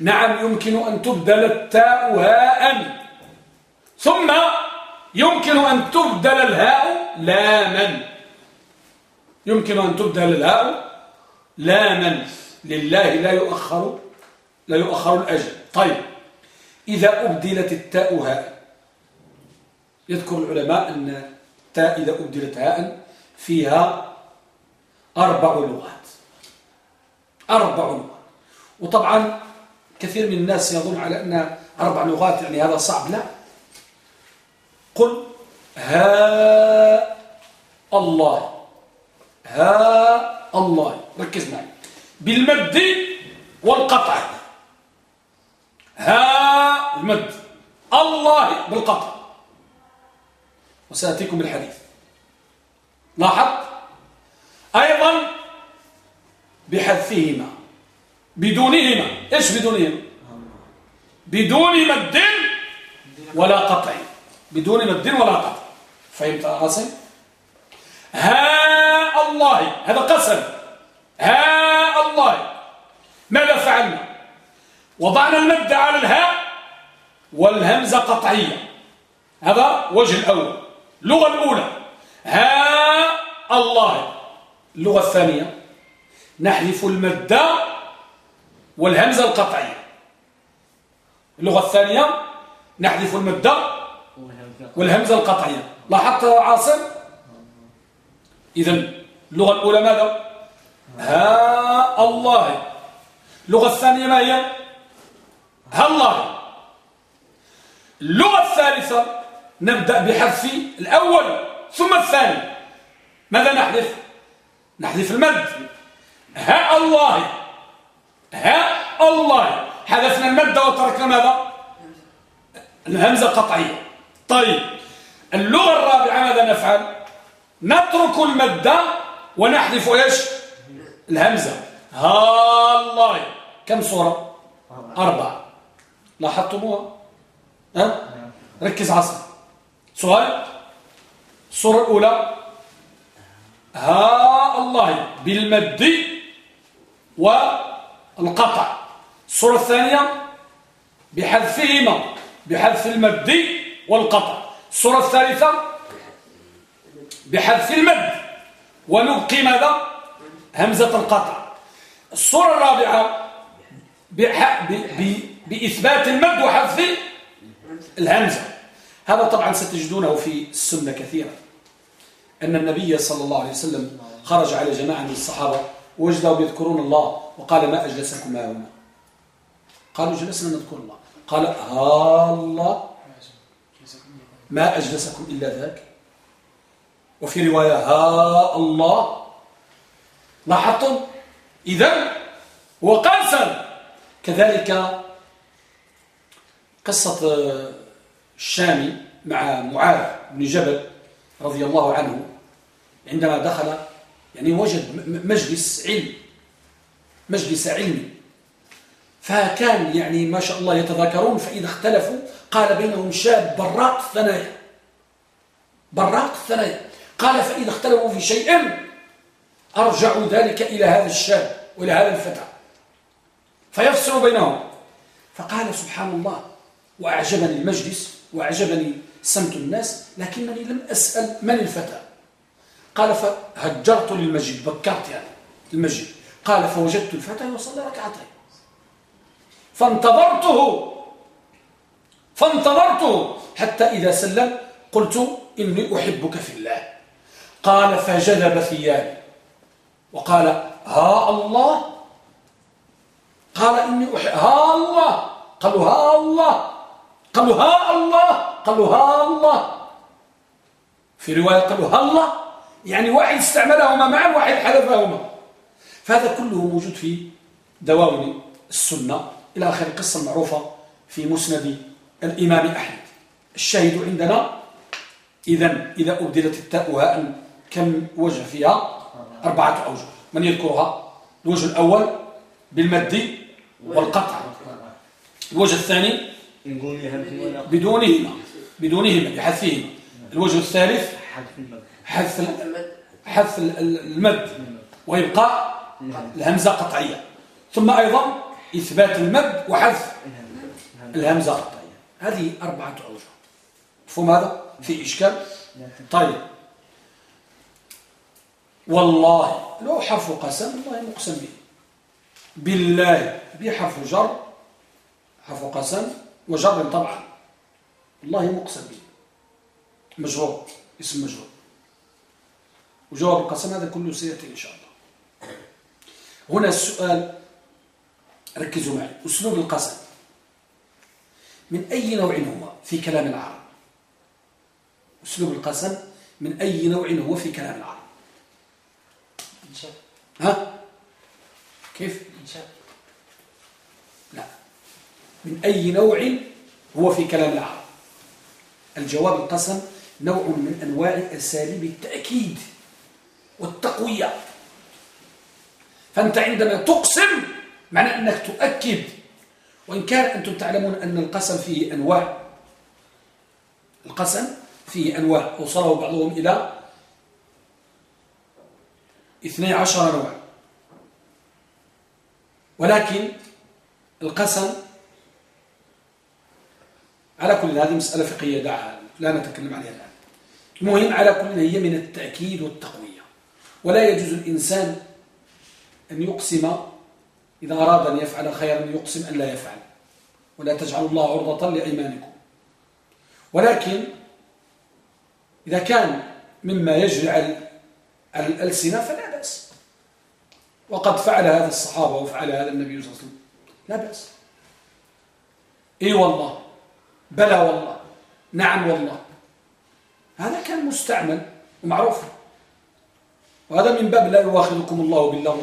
نعم يمكن أن تبدل التاء هاء. ثم يمكن أن تبدل الهاء لاما. يمكن أن تبدل الهاء لاما. لله لا يؤخر لا يؤخر الأجل. طيب إذا أبدلت التاء هاء يذكر العلماء أن التاء إذا أبدلت هاء فيها أربع لغات. أربع لغات. وطبعا كثير من الناس يظن على أن أربع لغات يعني هذا صعب. لا. قل ها الله. ها الله. ركز معي. بالمد والقطع. ها المد. الله بالقطع. وسأتيكم بالحديث. لاحظت؟ أيضا بحذفهما. بدونهما. إيش بدونهما؟ بدون مد ولا قطع. بدون مد ولا قطع. فهمت قاسم ها الله. هذا قسم. ها الله. ماذا فعلنا؟ وضعنا المد على الهاء والهمزة قطعية. هذا وجه الأول. اللغة الأولى. ها الله. اللغة الثانية. نحذف المد والهمزة القطعية. اللغة الثانية. نحذف المد والهمزة القطعية. لاحظت عاصم؟ إذن اللغة الأولى ماذا؟ ها الله. اللغة الثانية ما هي؟ ها الله. اللغة الثالثة نبدأ بحذف الأول ثم الثاني. ماذا نحذف؟ نحذف المد. ها الله. ها الله. حذفنا المد وتركنا ماذا؟ الهمزة قطعية. طيب اللغة الرابعة ماذا نفعل؟ نترك المد ونحذف إيش؟ الهمزة. ها الله كم صورة؟ أربعة. لاحظتموها؟ ها؟ ركز عصر. سؤال. الصورة الأولى. ها الله بالمد والقطع. الصورة الثانية. بحذفهما. بحذف المد والقطع. الصورة الثالثة. بحذف المد. ونبقي ماذا؟ همزة القطع. الصورة الرابعة بإثبات المد وحذف الهمزة. هذا طبعا ستجدونه في السنة كثيرا. أن النبي صلى الله عليه وسلم خرج على جماعة من الصحابة ووجدهم يذكرون الله وقال ما أجلسكم هنا قالوا جلسنا نذكر الله. قال الله ما أجلسكم إلا ذاك. وفي رواية ها الله لاحظتم؟ إذا وقاسا كذلك قصة الشامي مع معاذ بن جبل رضي الله عنه عندما دخل يعني وجد مجلس علم مجلس علمي فكان يعني ما شاء الله يتذاكرون فإذا اختلفوا قال بينهم شاب براق الثنايا. براق الثنايا. قال فإذا اختلفوا في شيء أرجعوا ذلك إلى هذا الشاب وإلى هذا الفتى. فيفصل بينهم. فقال سبحان الله وأعجبني المجلس وأعجبني سمت الناس لكنني لم أسأل من الفتى؟ قال فهجرت للمسجد بكرت يعني المسجد. قال فوجدت الفتى يصلي ركعتين. فانتظرته. فانتظرته حتى إذا سلم قلت إني أحبك في الله. قال فجذب ثيابي. وقال ها الله؟ قال إني أحب ها الله؟ قالوا ها الله. قالوا ها الله؟ قالوا ها الله. في رواية قالوا ها الله؟ يعني واحد استعملهما معا واحد حذفهما. فهذا كله موجود في دواوين السنة. إلى آخر القصة المعروفة في مسند الإمام أحمد. الشاهد عندنا إذا إذا أبدلت التاء هاء كم وجه فيها؟ أربعة أوجه من يذكرها؟ الوجه الأول بالمد والقطع. الوجه الثاني بدونهما بدونهما بحذفهما. الوجه الثالث حذف حذف المد. ويبقى الهمزة قطعية. ثم أيضا إثبات المد وحذف الهمزة قطعية. هذه أربعة أوجه. مفهوم هذا؟ في إشكال؟ طيب. والله. لو حرف قسم الله مقسم به. بالله بحرف جر حرف قسم وجر طبعا. الله مقسم به. مجرور اسم مجرور. وجواب القسم هذا كله سيأتي إن شاء الله. هنا السؤال ركزوا معي. أسلوب القسم. من أي نوع هو في كلام العرب؟ أسلوب القسم من أي نوع هو في كلام العرب؟ إنشاء. ها؟ كيف؟ إنشاء. لا. من أي نوع هو في كلام العرب الجواب القسم نوع من أنواع أساليب التأكيد والتقوية. فأنت عندما تقسم معنى أنك تؤكد. وإن كان أنتم تعلمون أن القسم فيه أنواع. القسم فيه أنواع. وصله بعضهم إلى 12 نوع ولكن القسم على كل هذه مسألة فقهية دعها لا نتكلم عليها الآن. المهم على كل هي من التأكيد والتقوية. ولا يجوز الإنسان أن يقسم إذا أراد أن يفعل خيرا يقسم أن لا يفعل. ولا تجعلوا الله عرضة لأيمانكم. ولكن إذا كان مما يجري على الألسنة فلا. وقد فعل هذا الصحابة وفعل هذا النبي صلى الله عليه وسلم. لا بأس. إي والله. بلى والله. نعم والله. هذا كان مستعمل ومعروف. وهذا من باب لا يواخذكم الله باللغو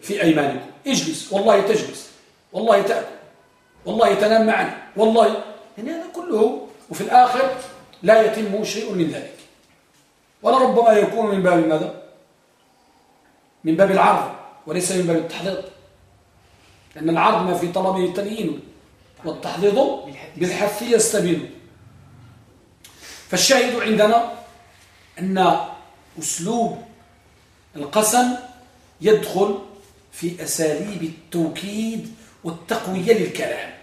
في أيمانكم. اجلس. والله تجلس. والله تأكل. والله تنام معنا. والله. يعني هذا كله وفي الآخر لا يتم شيء من ذلك. ولربما يكون من باب ماذا؟ من باب العرض. وليس من باب التحضيض. لأن العرض ما في طلبه تليين والتحضيض بالحث يستبين. فالشاهد عندنا أن أسلوب القسم يدخل في أساليب التوكيد والتقوية للكلام.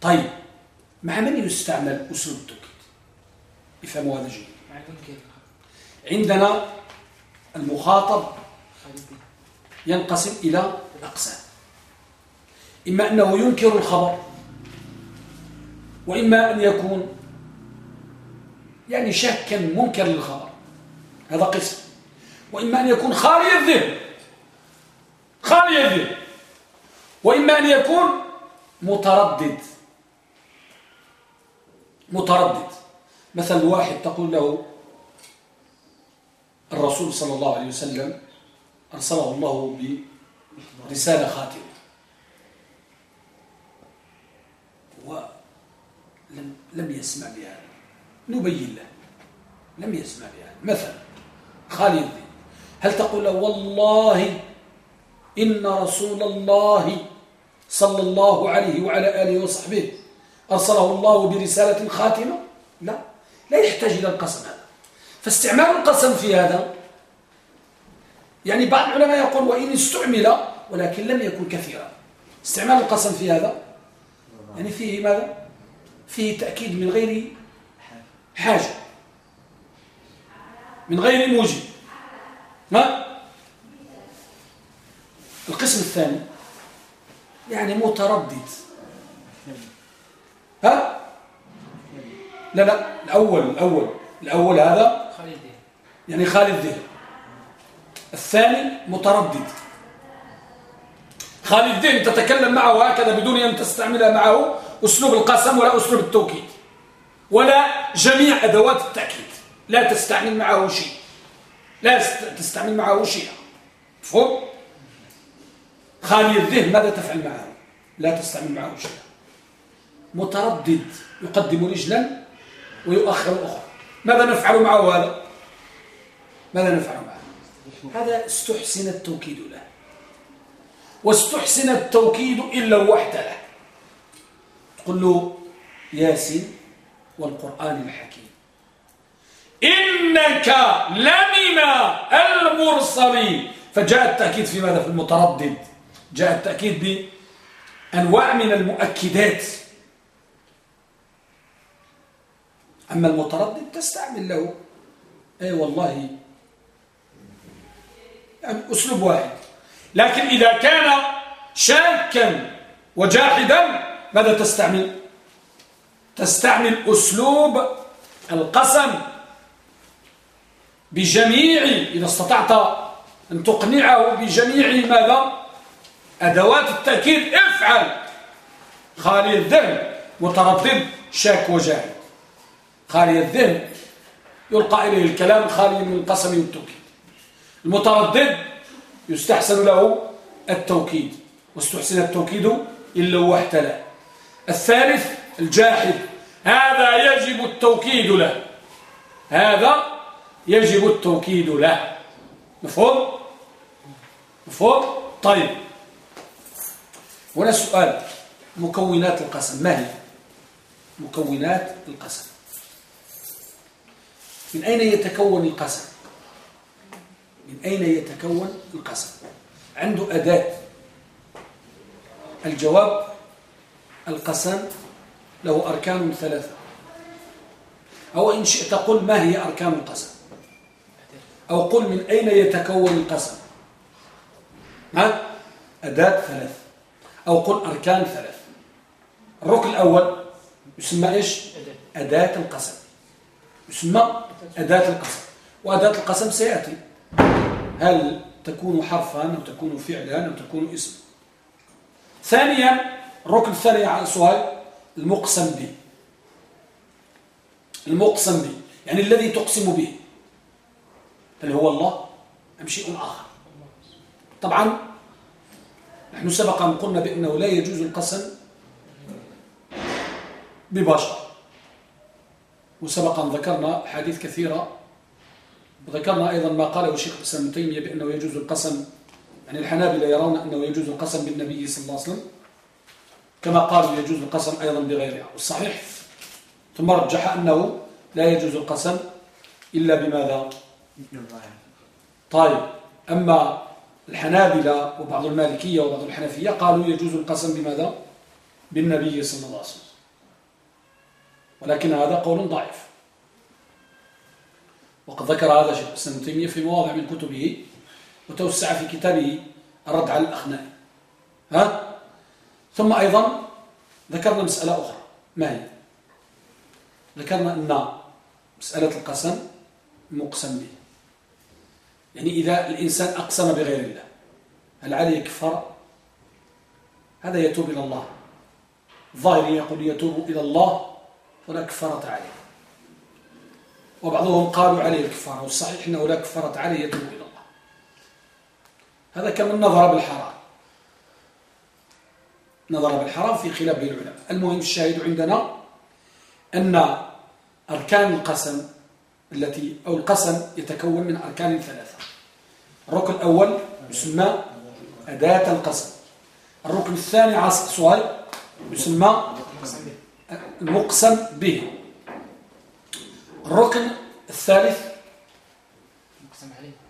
طيب مع من يستعمل أسلوب التوكيد؟ افهموا هذا جيد. عندنا المخاطب ينقسم إلى أقسام. إما أنه ينكر الخبر وإما أن يكون يعني شكا منكر للخبر. هذا قسم. وإما أن يكون خالي الذهن خالي الذهن. وإما أن يكون متردد متردد. مثلا واحد تقول له الرسول صلى الله عليه وسلم أرسله الله برسالة خاتمة. ولم لم يسمع بها نبين له. لم يسمع بها مثلا خالد هل تقول له والله إن رسول الله صلى الله عليه وعلى آله وصحبه أرسله الله برسالة خاتمة؟ لا. لا يحتاج إلى القسم هذا. فاستعمال القسم في هذا يعني بعض العلماء يقول وإن استعمل ولكن لم يكن كثيرا. استعمال القسم في هذا؟ يعني فيه ماذا؟ فيه تأكيد من غير حاجة. من غير موجب. ما؟ القسم الثاني. يعني متردد. ها؟ لا لا الأول الأول. الأول هذا؟ يعني خالد ذهن الثاني متردد. خالد ذهن تتكلم معه هكذا بدون أن تستعمل معه أسلوب القسم ولا أسلوب التوكيد ولا جميع أدوات التأكيد. لا تستعمل معه شيء. لا تستعمل معه شيء مفهوم؟ خالي الذهن ماذا تفعل معه؟ لا تستعمل معه شيء متردد يقدم رجلا ويؤخر أخرى. ماذا نفعل معه هذا؟ ماذا نفعل معه؟ هذا استحسن التوكيد له. واستحسن التوكيد إلا وحده. له تقول له ياسين والقرآن الحكيم. إنك لمن المرسلين. فجاء التأكيد في ماذا؟ في المتردد. جاء التأكيد بأنواع من المؤكدات. أما المتردد تستعمل له. أي والله أسلوب واحد. لكن إذا كان شاكا وجاحدا ماذا تستعمل؟ تستعمل أسلوب القسم بجميع إذا استطعت أن تقنعه بجميع ماذا؟ أدوات التأكيد. افعل. خالي الذهن متردد شاك وجاهد خالي الذهن يلقى إليه الكلام خالي من القسم والتوكيد المتردد يستحسن له التوكيد واستحسن التوكيد إلا هو احتلى. الثالث الجاحد هذا يجب التوكيد له. هذا يجب التوكيد له. مفهوم؟ مفهوم؟ طيب. هنا سؤال مكونات القسم. ما هي؟ مكونات القسم. من أين يتكون القسم؟ من أين يتكون القسم؟ عنده أداة. الجواب القسم له أركان ثلاثة. أو إن شئت قل ما هي أركان القسم؟ أو قل من أين يتكون القسم؟ ها؟ أداة ثلاث أو قل أركان ثلاث الركن الأول يسمى إيش؟ أداة القسم. يسمى أداة القسم. وأداة القسم سيأتي. هل تكون حرفا أو تكون فعلا أو تكون اسم؟ ثانيا الركن الثاني على السؤال المقسم به المقسم به يعني الذي تقسم به. هل هو الله أم شيء آخر؟ طبعا نحن سبق أن قلنا بأنه لا يجوز القسم ببشر. وسبق أن ذكرنا حديث كثيرة وذكرنا أيضا ما قاله الشيخ الإسلام تيمية بأنه يجوز القسم يعني الحنابلة يرون أنه يجوز القسم بالنبي صلى الله عليه وسلم كما قالوا يجوز القسم أيضا بغيرها. والصحيح ثم رجح أنه لا يجوز القسم إلا بماذا؟ طيب أما الحنابلة وبعض المالكية وبعض الحنفية قالوا يجوز القسم بماذا؟ بالنبي صلى الله عليه وسلم. ولكن هذا قول ضعيف. وقد ذكر هذا شيخ الإسلام تيمية في مواضع من كتبه وتوسع في كتابه الرد على الأخناء ها؟ ثم أيضا ذكرنا مسألة أخرى. ما هي؟ ذكرنا أن مسألة القسم مقسم به. يعني إذا الإنسان أقسم بغير الله هل عليه كفر هذا يتوب إلى الله. الظاهر يقول يتوب إلى الله فلا كفارة عليه. وبعضهم قالوا عليه الكفارة والصحيح أنه لا كفارة عليه يتوب إلى الله. هذا كمن نظر بالحرام. نظر بالحرام في خلاف بين العلماء. المهم الشاهد عندنا أن أركان القسم التي أو القسم يتكون من أركان ثلاثة. الركن الأول يسمى أداة القسم. الركن الثاني عصر سؤال يسمى المقسم به. الركن الثالث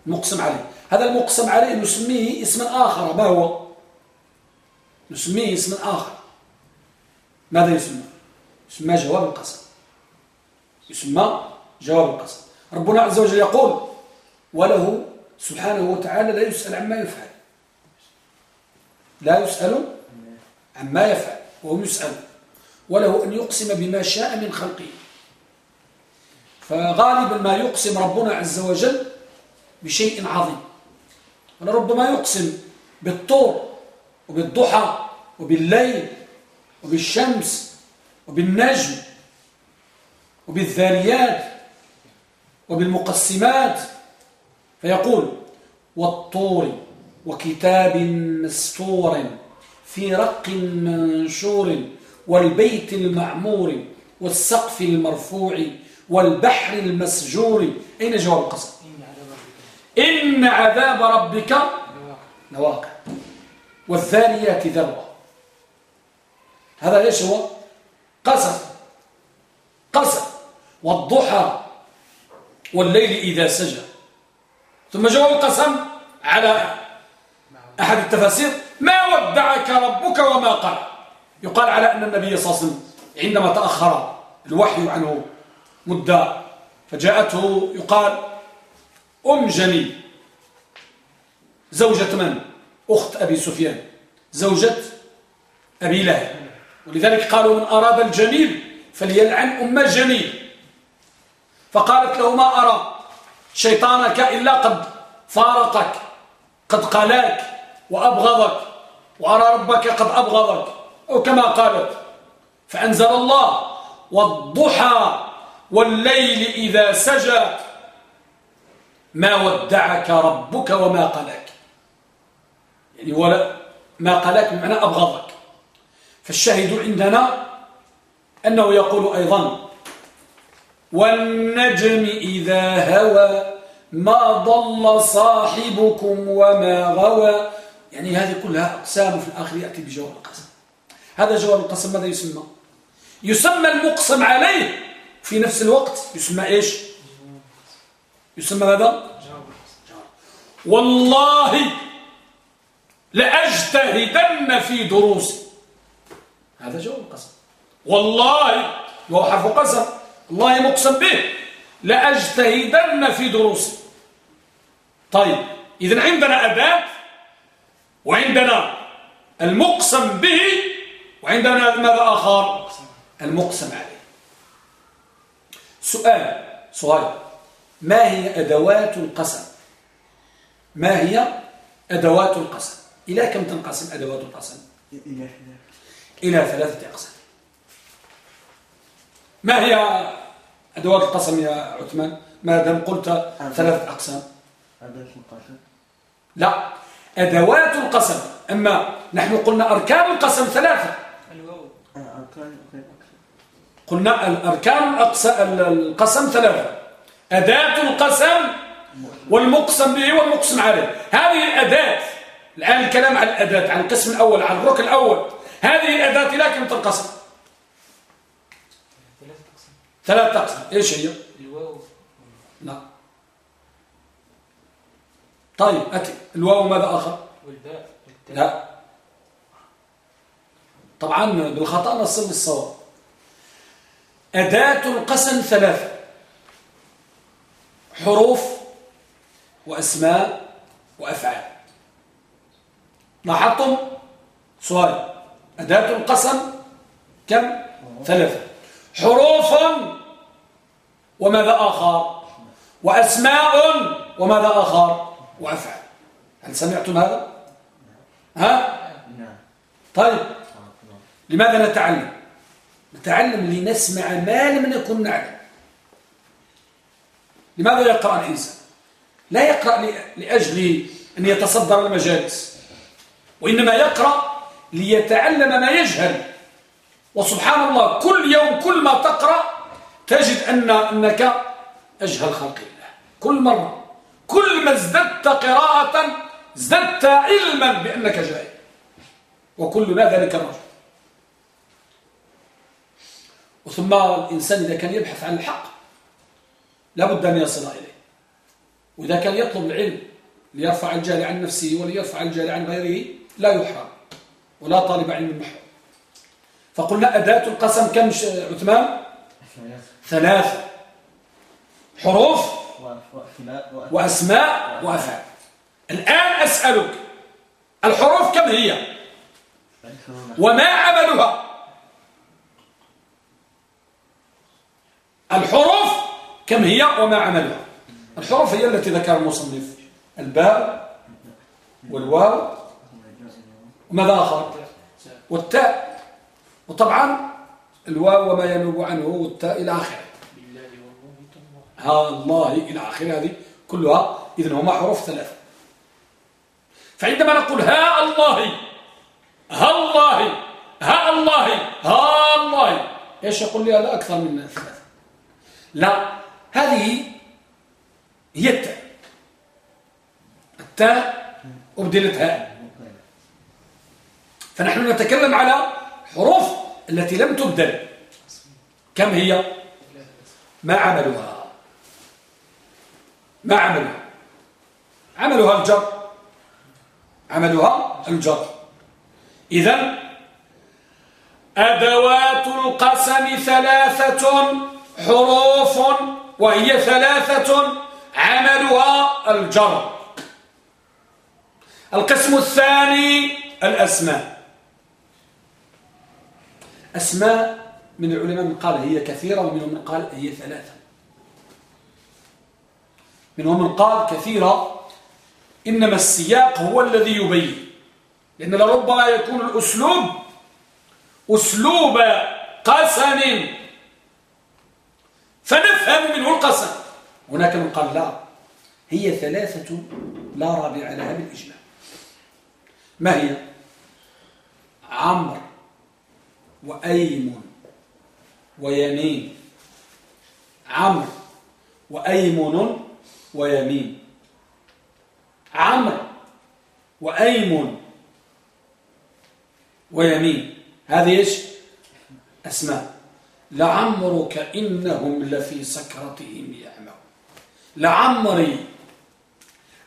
مقسم عليه. هذا المقسم عليه نسميه اسما آخر. ما هو؟ نسميه اسما آخر. ماذا يسمى؟ يسمى جواب القسم. يسمى جواب القسم. ربنا عز وجل يقول وله سبحانه وتعالى لا يسأل عما يفعل. لا يسأل عما يفعل وهم يسألون. وله أن يقسم بما شاء من خلقه. فغالبا ما يقسم ربنا عز وجل بشيء عظيم. ولربما يقسم بالطور وبالضحى وبالليل وبالشمس وبالنجم وبالذاريات وبالمقسمات. فيقول والطور وكتاب مستور في رق منشور والبيت المعمور والسقف المرفوع والبحر المسجور. أين جواب القسم إن عذاب ربك لواقع. والثانيات ذروة هذا ليش هو؟ قسم قسم والضحى. والليل إذا سجى. ثم جواب القسم على أحد التفاسير. ما ودعك ربك وما قال يقال على أن النبي صلى الله عليه وسلم عندما تأخر الوحي عنه مدة. فجاءته يقال أم جميل زوجة من؟ أخت أبي سفيان. زوجة أبي لهب. ولذلك قالوا من أراد الجميل فليلعن أم جميل فقالت له ما أرى؟ شيطانك إلا قد فارقك قد قلاك وأبغضك وأرى ربك قد أبغضك. أو كما قالت فأنزل الله والضحى والليل إذا سجى ما ودعك ربك وما قلاك يعني ولا ما قلاك بمعنى أبغضك. فالشاهد عندنا أنه يقول أيضا والنجم إذا هوى ما ضل صاحبكم وما غوى. يعني هذه كلها أقسام في الآخر يأتي بجواب القسم. هذا جواب القسم ماذا يسمى؟ يسمى المقسم عليه في نفس الوقت يسمى إيش؟ يسمى ماذا؟ والله لأجتهدن في دروسي هذا جواب القسم. والله وهو حرف قسم. الله مقسم به. لأجتهدن في دروسي طيب إذن عندنا أداة وعندنا المقسم به وعندنا ماذا آخر؟ المقسم عليه. سؤال سؤال. ما هي أدوات القسم؟ ما هي أدوات القسم؟ إلى كم تنقسم أدوات القسم؟ إلى ثلاثة. أقسام. ما هي أدوات القسم يا عثمان؟ ما دام قلت ثلاثة أقسام. أدوات القسم. لا. أدوات القسم. أما نحن قلنا أركان القسم ثلاثة. قلنا الأركان القسم ثلاثة. أداة القسم والمقسم به والمقسم عليه. هذه الأداة الآن الكلام عن الأداة عن القسم الأول عن الركن الأول. هذه الأداة لا كم تنقسم. ثلاثة أقسام. إيش هي؟ الواو. لا. طيب أتي. الواو ماذا آخر؟ والباء. لا. طبعا بالخطأ نصل بالصواب أداة القسم ثلاثة. حروف وأسماء وأفعال. لاحظتم؟ سؤال. أداة القسم كم؟ ثلاثة. حروف وماذا آخر؟ وأسماء وماذا آخر؟ وأفعال. هل سمعتم هذا؟ ها؟ طيب. لماذا نتعلم؟ نتعلم لنسمع ما لم نكن نعلم. لماذا يقرأ الإنسان؟ لا يقرأ لأجل أن يتصدر المجالس وإنما يقرأ ليتعلم ما يجهل. وسبحان الله كل يوم كل ما تقرأ تجد أن أنك أجهل خلق الله. كل مرة كل ما ازددت قراءة ازددت علما بأنك جاهل. وكلنا ذلك الرجل. وثم الإنسان إذا كان يبحث عن الحق لابد أن يصل إليه. وإذا كان يطلب العلم ليرفع الجهل عن نفسه وليرفع الجهل عن غيره لا يحرم ولا طالب علم محرم. فقلنا أداة القسم كم عثمان؟ ثلاثة. حروف؟ وأسماء؟ وأفعال. الآن أسألك الحروف كم هي؟ وما عملها؟ الحروف كم هي وما عملها. الحروف هي التي ذكر المصنف. الباء والواو. وماذا آخر؟ والتاء. وطبعا الواو وما ينوب عنه والتاء إلى آخره. ها الله إلى آخره هذه كلها. إذن هما حروف ثلاثة. فعندما نقول ها الله ها الله ها الله ها الله إيش يقول لي هذا أكثر من ثلاثة؟ لا هذه هي التاء. التاء أبدلت هاء فنحن نتكلم على حروف التي لم تبدل. كم هي؟ ما عملها؟ ما عملها؟ عملها الجر. عملها الجر. إذا أدوات القسم ثلاثة. حروف وهي ثلاثة عملها الجر. القسم الثاني الأسماء. أسماء من العلماء من قال هي كثيرة ومنهم من قال هي ثلاثة. منهم من قال كثيرا إنما السياق هو الذي يبين. لأن لربما يكون الأسلوب أسلوب قسم فنفهم منه القسم. هناك من قال لا هي ثلاثة لا رابع لها بالإجماع. ما هي؟ عمر وأيم ويمين. عمر وأيمن ويمين. عمر وأيمن ويمين. هذه إيش؟ أسماء. لعمرك إنهم لفي سكرتهم يعمون لعمري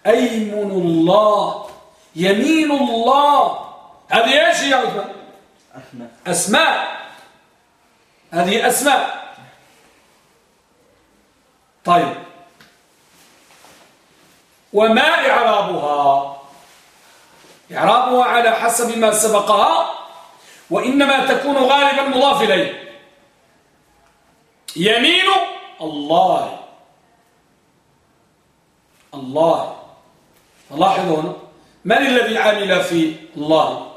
أيمن الله يمين الله. هذه إيش يا عثمان أسماء. أسماء. هذه أسماء. طيب. وما إعرابها؟ إعرابها على حسب ما سبقها وإنما تكون غالبا مضاف إليه. يمين الله. الله. لاحظوا هنا. من الذي عمل في الله؟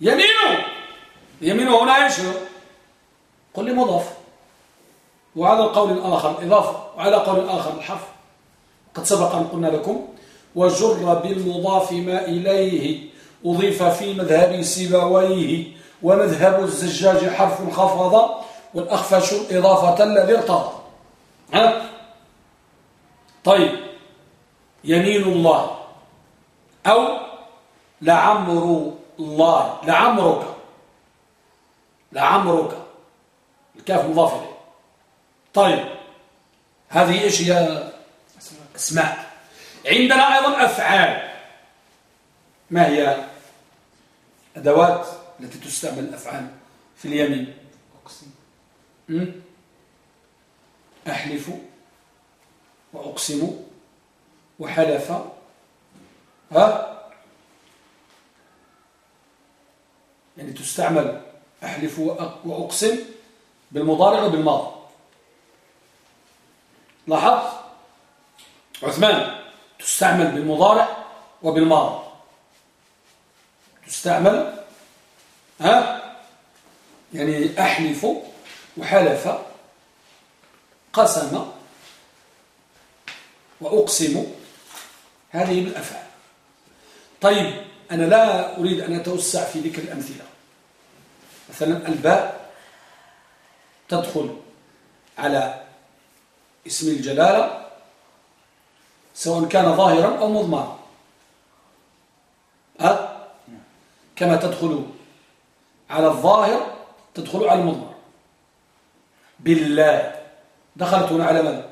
يمينه. يمينه هنا إيش قل لي مضاف. وعلى القول الآخر إضافة. وعلى قول آخر الحرف. قد سبق أن قلنا لكم. وجر بالمضاف ما إليه. أضيف في مذهب سبويه. ومذهب الزجاج حرف خفض. والأخفش إضافة الذي ارتضى ها؟ طيب. يمين الله. أو لعمر الله. لعمرك. لعمرك. الكاف مضاف إليه. طيب. هذه إيش هي؟ أسماء. عندنا أيضا أفعال. ما هي؟ أدوات التي تستعمل الأفعال في اليمين. أقسم أحلف وأقسم وحلف. ها؟ يعني تستعمل أحلف وأقسم بالمضارع وبالماضي. لاحظت؟ عثمان تستعمل بالمضارع وبالماضي. تستعمل؟ ها؟ يعني أحلف وحلف قسم وأقسم. هذه بالأفعال طيب أنا لا أريد أن أتوسع في ذكر الأمثلة. مثلا الباء تدخل على اسم الجلالة سواء كان ظاهرا أو مضمرا. أه؟ كما تدخل على الظاهر تدخل على المضمر. بالله. دخلت هنا على ماذا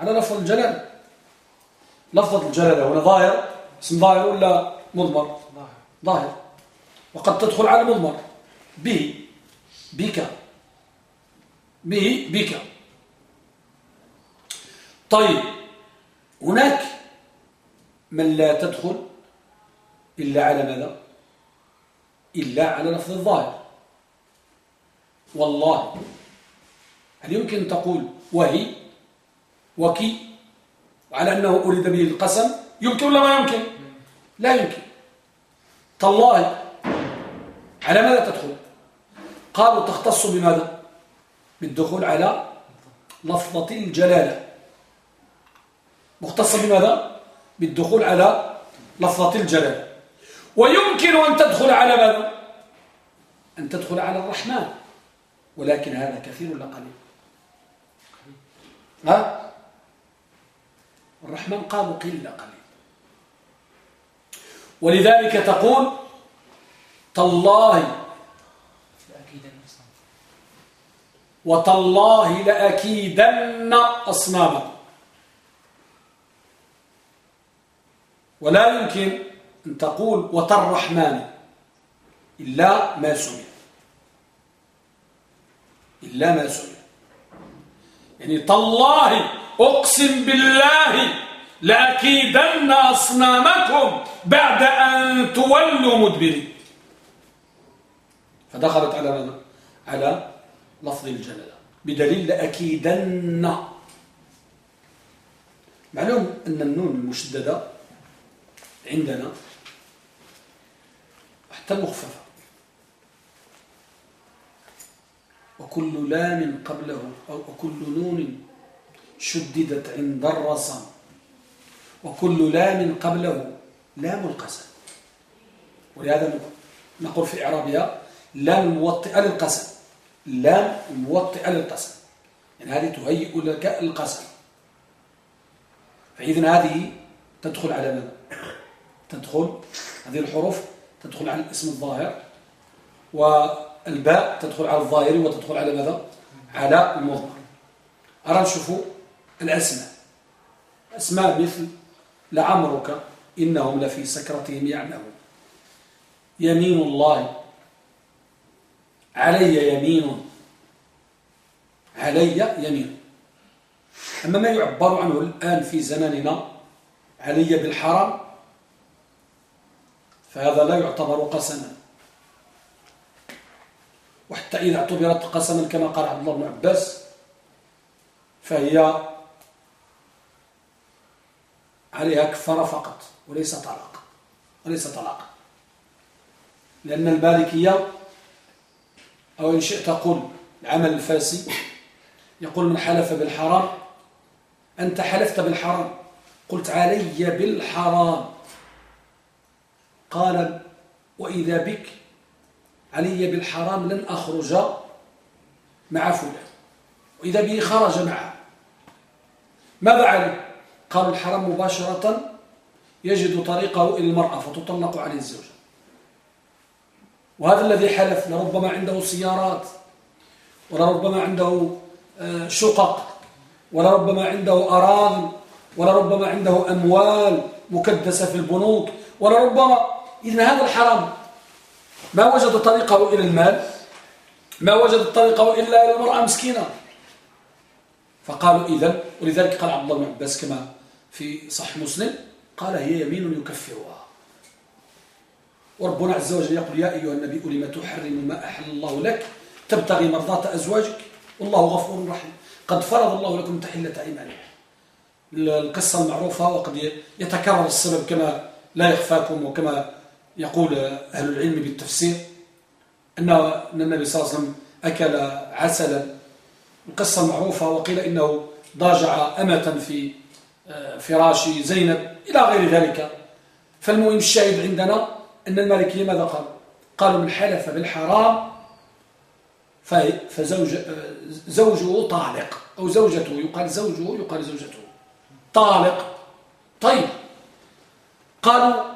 على لفظ الجلالة لفظة الجلالة هنا ظاهر. اسم ظاهر ولا مضمر؟ ظاهر. وقد تدخل على مضمر. به. بك. به. بك. طيب. هناك من لا تدخل إلا على ماذا؟ إلا على لفظ الظاهر. والله. هل يمكن تقول وهي وكي وعلى أنه أريد به القسم؟ يمكن ولا ما يمكن؟ لا يمكن. تالله على ماذا تدخل؟ قالوا تختص بماذا؟ بالدخول على لفظة الجلالة. مختصة بماذا؟ بالدخول على لفظة الجلالة. ويمكن أن تدخل على ماذا؟ أن تدخل على الرحمن. ولكن هذا كثير ولا قليل. ها؟ الرحمن قالوا قلة قليل. ولذلك تقول تالله وتالله لأكيدن أصنامكم ولا يمكن أن تقول وتالرحمن إلا ما سمع. إلا ما سمع. يعني تالله أقسم بالله لأكيدن أصنامكم بعد أن تولوا مدبرين. فدخلت على ماذا؟ على لفظ الجلالة بدليل لأكيدن. معلوم أن النون المشددة عندنا حتى المخففة وكل لام قبله أو وكل نون شددت عند الرسم. وكل لام قبله لام القسم. ولهذا نقول في إعرابها لام الموطئة للقسم. لام الموطئة للقسم. يعني هذه تهيئ لك القسم. فإذن هذه تدخل على من؟ تدخل هذه الحروف تدخل على الاسم الظاهر. والباء تدخل على الظاهر وتدخل على ماذا؟ على المظهر. أرى نشوفوا الأسماء. أسماء مثل لعمرك إنهم لفي سكرتهم يعمهون. يمين الله. علي يمين. علي يمين. أما ما يعبر عنه الآن في زماننا علي بالحرام فهذا لا يعتبر قسما. وحتى إذا اعتبرت قسما كما قال عبد الله بن عباس فهي عليها كفارة فقط وليس طلاق وليس طلاق. لأن المالكية أو إن شئت قل العمل الفاسي يقول من حلف بالحرام أنت حلفت بالحرام قلت علي بالحرام. قال وإذا بك علي بالحرام لن أخرج مع فلان. وإذا به خرج معه. ماذا عليه؟ قالوا الحرام مباشرة يجد طريقه إلى المرأة فتطلق عليه الزوجة. وهذا الذي حلف لربما عنده سيارات ولربما عنده آه، شقق ولربما عنده أراضي ولربما عنده أموال مكدسة في البنوك ولربما إذن هذا الحرام ما وجد طريقه إلى المال؟ ما وجد طريقه إلا إلى المرأة مسكينة فقالوا إذن ولذلك قال عبد الله بن عباس كما في صح مسلم قال هي يمين يكفرها. وربنا عز وجل يقول يا أيها النبي لما تحرم ما أحل الله لك؟ تبتغي مرضات أزواجك. والله غفور رحيم. قد فرض الله لكم تحلة أيمانكم. القصة المعروفة وقد يتكرر السبب كما لا يخفاكم وكما يقول أهل العلم بالتفسير أن النبي صلى الله عليه وسلم أكل عسلا القصة المعروفة وقيل إنه ضاجع أمة في آه، فراش زينب إلى غير ذلك. فالمهم الشاهد عندنا أن المالكية ماذا قال قالوا من حلف بالحرام فزوج آه، زوجه طالق أو زوجته يقال زوجه يقال زوجته طالق. طيب. قالوا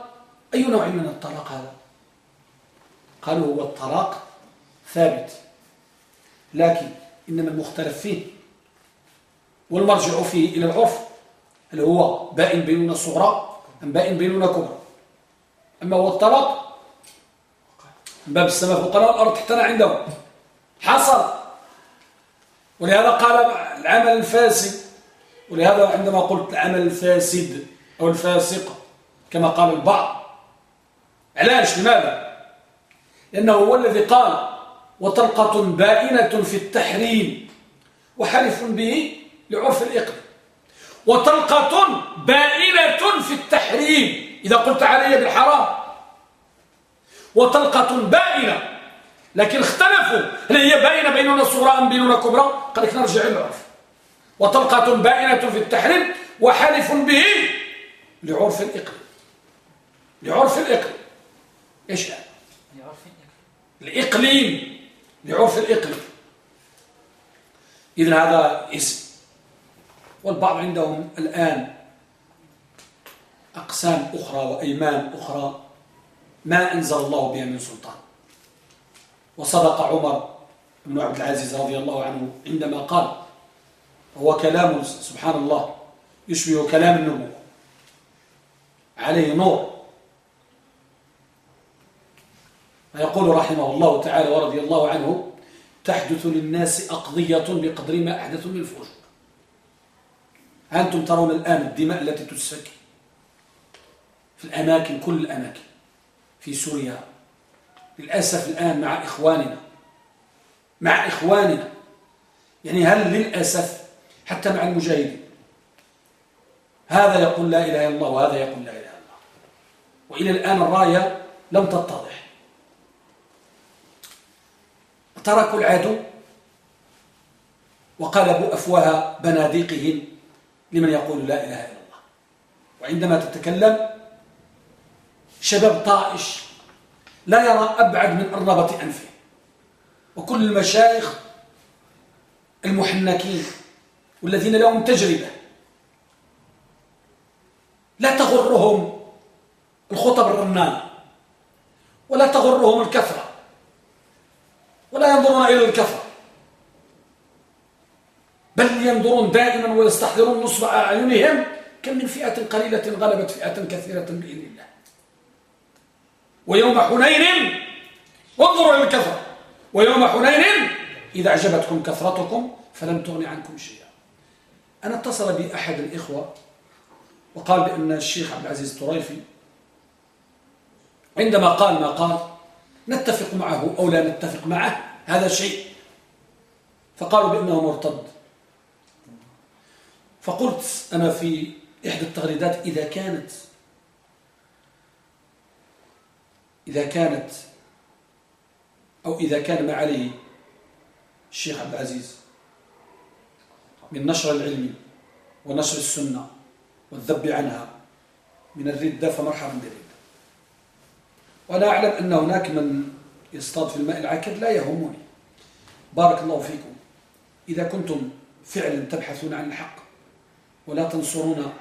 أي نوع من الطلاق هذا؟ قالوا هو الطلاق ثابت. لكن إنما المختلف فيه والمرجع فيه إلى العرف هل هو بائن بيننا صغرى أم بائن بيننا كبرى أما هو الطلاق باب السماء فوق الأرض تحتنا عنده حصل. ولهذا قال العمل الفاسد. ولهذا عندما قلت العمل الفاسد أو الفاسق كما قال البعض علاش لماذا؟ لأنه هو الذي قال وطلقة بائنة في التحريم وحلف به لعرف الإقليم وطلقة بائنة في التحريم إذا قلت علي بالحرام. وطلقة بائنة لكن اختلفوا هل هي بائنة بيننا صغرى أم بيننا كبرى؟ قال لك نرجع إلى العرف. وطلقة بائنة في التحريم وحلف به لعرف الإقليم لعرف الإقليم إيش؟ الإقليم لعرف الإقليم. إذن هذا اسم. والبعض عندهم الآن أقسام أخرى وأيمان أخرى. ما أنزل الله بها من سلطان. وصدق عمر بن عبد العزيز رضي الله عنه عندما قال هو كلام سبحان الله يشبه كلام النبوة. عليه نور. فيقول رحمه الله تعالى ورضي الله عنه تحدث للناس أقضية بقدر ما أحدث من الفجور أنتم ترون الآن الدماء التي تسفك في الأماكن كل الأماكن. في سوريا. للأسف الآن مع إخواننا. مع إخواننا. يعني هل للأسف حتى مع المجاهدين. هذا يقول لا إله إلا الله وهذا يقول لا إله إلا الله. وإلى الآن الراية لم تتضح. تركوا العدو وقلبوا أفواه بناديقهم لمن يقول لا إله إلا الله. وعندما تتكلم شباب طائش لا يرى أبعد من أرنبة أنفه. وكل المشايخ المحنكين والذين لهم تجربة لا تغرهم الخطب الرنانة ولا تغرهم الكثرة. ولا ينظرون إلى الكثرة بل ينظرون دائما ويستحضرون نصب أعينهم كم من فئة قليلة غلبت فئة كثيرة بإذن الله. ويوم حنين وانظروا إلى الكثرة ويوم حنين إذا أعجبتكم كثرتكم فلم تغن عنكم شيئا. أنا اتصل بي أحد الإخوة وقال بأن الشيخ عبد العزيز الطريفي عندما قال ما قال نتفق معه أو لا نتفق معه؟ هذا شيء فقالوا بأنه مرتد. فقلت أنا في إحدى التغريدات إذا كانت إذا كانت أو إذا كان ما عليه الشيخ عبد العزيز من نشر العلم ونشر السنة والذب عنها من الردة فمرحبا بالردة وأنا أعلم أن هناك من يصطاد في الماء العكر لا يهمني. بارك الله فيكم. إذا كنتم فعلا تبحثون عن الحق ولا تنصرون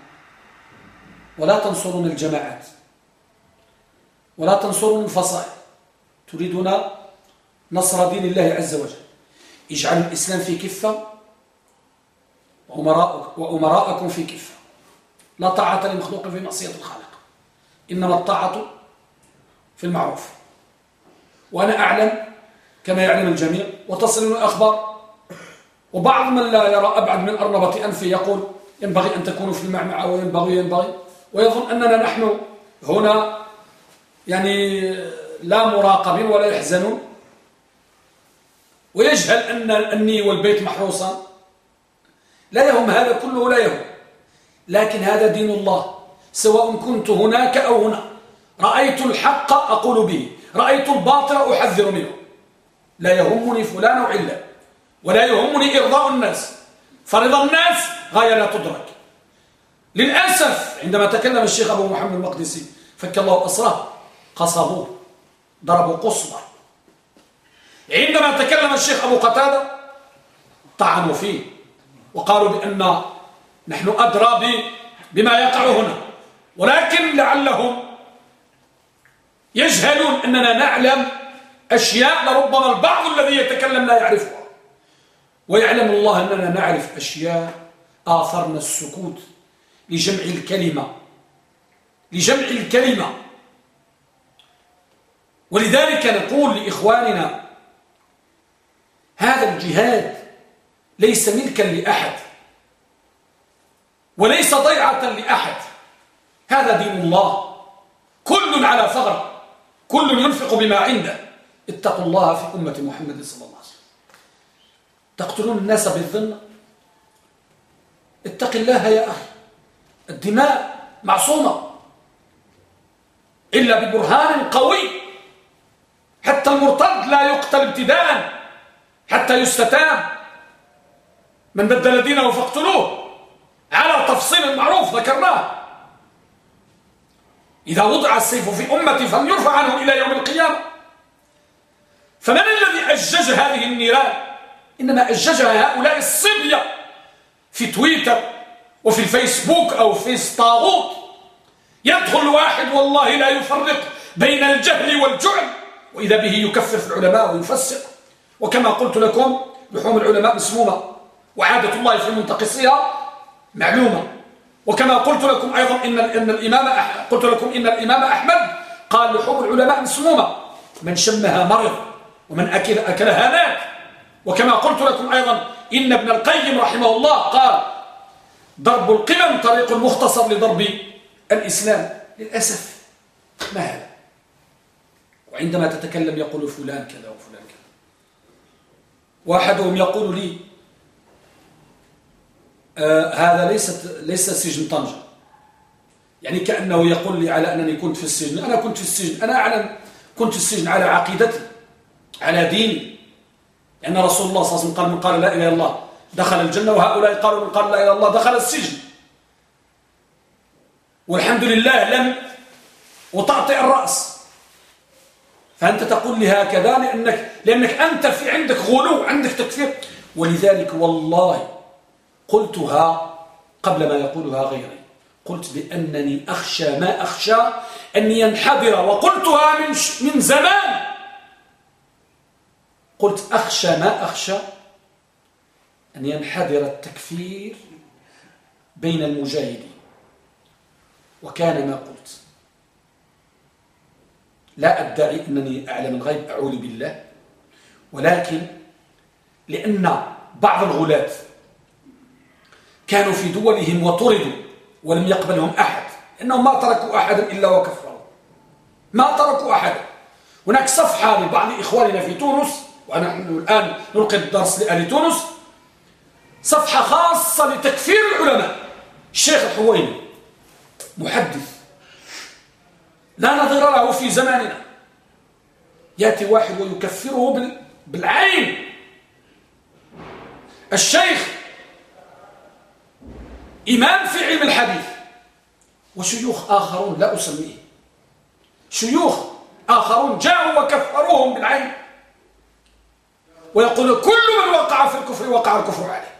ولا تنصرون الجماعات ولا تنصرون الفصائل تريدون نصر دين الله عز وجل. اجعلوا الإسلام في كفة وأمراءكم في كفة. لا طاعة لمخلوق في معصية الخالق إنما الطاعة في المعروف. وأنا أعلم كما يعلم الجميع وتصل الأخبار. وبعض من لا يرى أبعد من أرنبة أنفه يقول ينبغي أن تكونوا في المعمعة وينبغي ينبغي. ويظن أننا نحن هنا يعني لا مراقبين ولا يحزنون. ويجهل أن أني والبيت محروسا لا يهم هذا كله لا يهم. لكن هذا دين الله. سواء كنت هناك أو هنا. رأيت الحق أقول به. رأيت الباطل أحذر منه. لا يهمني فلان أو علة ولا يهمني إرضاء الناس. فرضا الناس غاية لا تدرك. للأسف عندما تكلم الشيخ أبو محمد المقدسي فك الله أسره قصبوه ضربوا قصبة. عندما تكلم الشيخ أبو قتادة طعنوا فيه وقالوا بأن نحن أدرى بما يقع هنا. ولكن لعلهم يجهلون أننا نعلم أشياء لربما البعض الذي يتكلم لا يعرفها. ويعلم الله أننا نعرف أشياء آثرنا السكوت لجمع الكلمة لجمع الكلمة. ولذلك نقول لإخواننا هذا الجهاد ليس ملكا لأحد وليس ضيعة لأحد. هذا دين الله. كل على فغر كل ينفق بما عنده. اتقوا الله في أمة محمد صلى الله عليه وسلم. تقتلون الناس بالظن اتق الله يا أخي. الدماء معصومة. إلا ببرهان قوي. حتى المرتد لا يقتل ابتداء حتى يستتاب. من بدل دينه فاقتلوه. على تفصيل معروف ذكرناه. إذا وضع السيف في أمتي فليرفع عنه إلى يوم القيامة. فمن الذي أجج هذه النيران؟ إنما أججها هؤلاء الصبية في تويتر وفي الفيسبوك أو في طاغوت يدخل واحد والله لا يفرق بين الجهل والجعل وإذا به يكفر في العلماء ويفسر وكما قلت لكم لحوم العلماء مسمومة وعادة الله في منتقصها معلومة. وكما قلت لكم أيضا إن, إن الإمام قلت لكم إن الإمام أحمد قال لحوم العلماء مسمومة من شمها مرض. ومن أكل أكلها مات وكما قلت لكم أيضا إن ابن القيم رحمه الله قال ضرب القمم طريق مختصر لضرب الإسلام. للأسف ما هذا؟ وعندما تتكلم يقول فلان كذا وفلان كذا. واحدهم يقول لي آه هذا ليست ليس سجن طنجة. يعني كأنه يقول لي على أنني كنت في السجن. أنا كنت في السجن. أنا أعلم كنت في السجن على عقيدتي. على ديني لأن رسول الله صلى الله عليه وسلم قال من قال لا إله إلا الله دخل الجنة وهؤلاء قالوا من قال لا إله إلا الله دخل السجن. والحمد لله لم وتعطي الرأس. فأنت تقول لي هكذا لأنك, لأنك أنت في عندك غلو عندك تكفير. ولذلك والله قلتها قبل ما يقولها غيري. قلت بأنني أخشى ما أخشى أن ينحدر وقلتها من, من زمان. قلت أخشى ما أخشى أن ينحدر التكفير بين المجاهدين. وكان ما قلت. لا أدعي أنني أعلم الغيب أعوذ بالله. ولكن لأن بعض الغلاة كانوا في دولهم وطردوا ولم يقبلهم أحد. إنهم ما تركوا أحدا إلا وكفروا. ما تركوا أحدا. هناك صفحة لبعض إخواننا في تونس ونحن الآن نلقي الدرس لأهل تونس. صفحة خاصة لتكفير العلماء. الشيخ الحويني محدث. لا نظير له في زماننا. يأتي واحد ويكفره بالعين. الشيخ إمام في علم الحديث. وشيوخ آخرون لا أسميه. شيوخ آخرون جاءوا وكفروهم بالعين. ويقول كل من وقع في الكفر وقع الكفر عليه.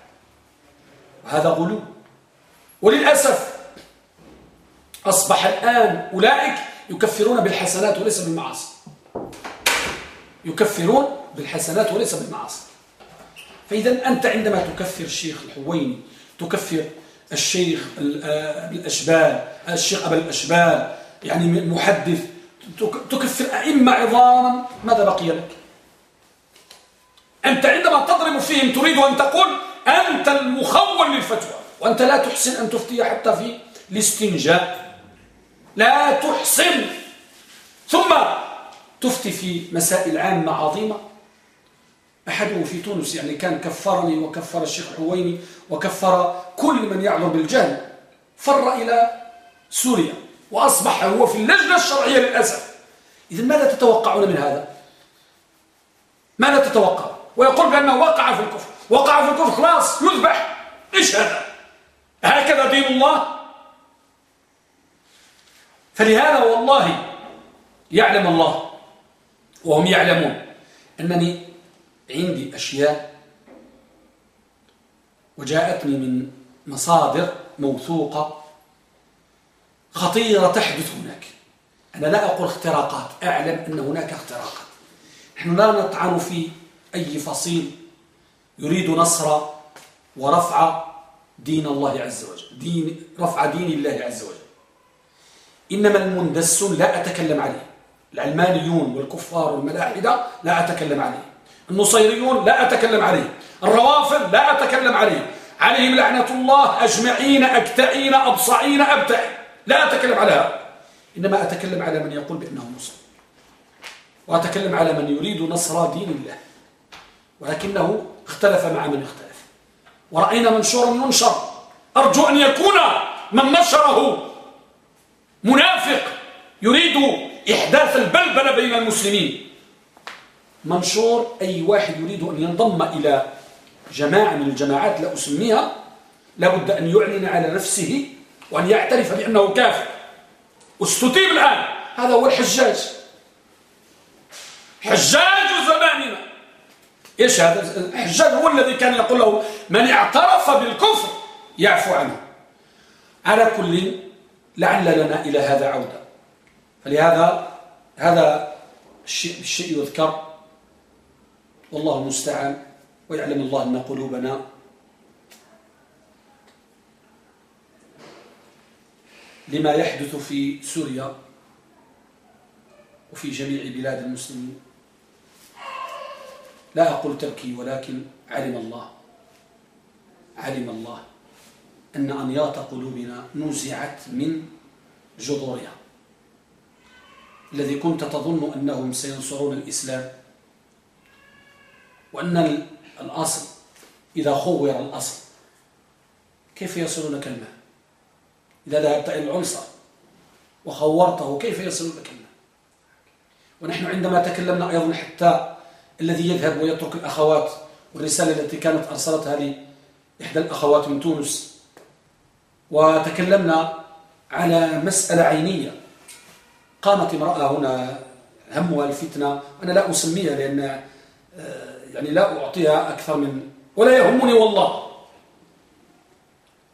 وهذا غلو. وللأسف أصبح الآن أولئك يكفرون بالحسنات وليس بالمعاصي. يكفرون بالحسنات وليس بالمعاصي. فإذا أنت عندما تكفر الشيخ الحويني تكفر الشيخ آه، الأشبال الشيخ أبا الأشبال يعني محدث تكفر أئمة عظاما ماذا بقي لك؟ أنت عندما تضرب فيهم تريد أن تقول أنت المخول للفتوى وأنت لا تحسن أن تفتي حتى في الاستنجاء لا تحسن ثم تفتي في مسائل عامة عظيمة أحده في تونس يعني كان كفرني وكفر الشيخ حويني وكفر كل من يعذر بالجهل فر إلى سوريا وأصبح هو في اللجنة الشرعية للأسف إذن ماذا تتوقعون من هذا؟ ماذا تتوقع؟ ويقول بأنه وقع في الكفر. وقع في الكفر خلاص يذبح. إيش هذا؟ هكذا دين الله؟ فلهذا والله يعلم الله وهم يعلمون أنني عندي أشياء وجاءتني من مصادر موثوقة خطيرة تحدث هناك. أنا لا أقول اختراقات أعلم أن هناك اختراقات. نحن لا نطعن في أي فصيل يريد نصر ورفع دين الله عز وجل. دين رفع دين الله عز وجل. إنما المندسون لا أتكلم عليه. العلمانيون والكفار والملاحدة لا أتكلم عليه. النصيريون لا أتكلم عليه. الروافض لا أتكلم عليه. عليهم لعنة الله أجمعين أكتعين أبصعين أبتعين. لا أتكلم على هذا. إنما أتكلم على من يقول بأنه مسلم وأتكلم على من يريد نصر دين الله. ولكنه اختلف مع من اختلف. ورأينا منشورا ينشر أرجو أن يكون من نشره منافق يريد إحداث البلبلة بين المسلمين. منشور أي واحد يريد أن ينضم إلى جماعة من الجماعات لا أسميها لابد أن يعلن على نفسه وأن يعترف بأنه كافر. واستتيب الآن. هذا هو الحجاج. حجاج إيش هذا الحجاج هو الذي كان يقول له من اعترف بالكفر يعفو عنه. على كل لعل لنا إلى هذا عودة. فلهذا هذا الشيء, الشيء يذكر. والله المستعان ويعلم الله أن قلوبنا لما يحدث في سوريا وفي جميع بلاد المسلمين. لا أقول تبكي ولكن علم الله. علم الله أن أنياط قلوبنا نزعت من جذورها. الذي كنت تظن أنهم سينصرون الإسلام وأن الأصل إذا خور الأصل كيف يصلون كلمة إذا ذهبت إلى العنصر وخورته كيف يصل لك المال ونحن عندما تكلمنا أيضا حتى الذي يذهب ويترك الأخوات والرسالة التي كانت أرسلتها لي إحدى الأخوات من تونس. وتكلمنا على مسألة عينية. قامت امرأة هنا همها الفتنة. أنا لا أسميها لأن آه، يعني لا أعطيها أكثر من ولا يهمني والله.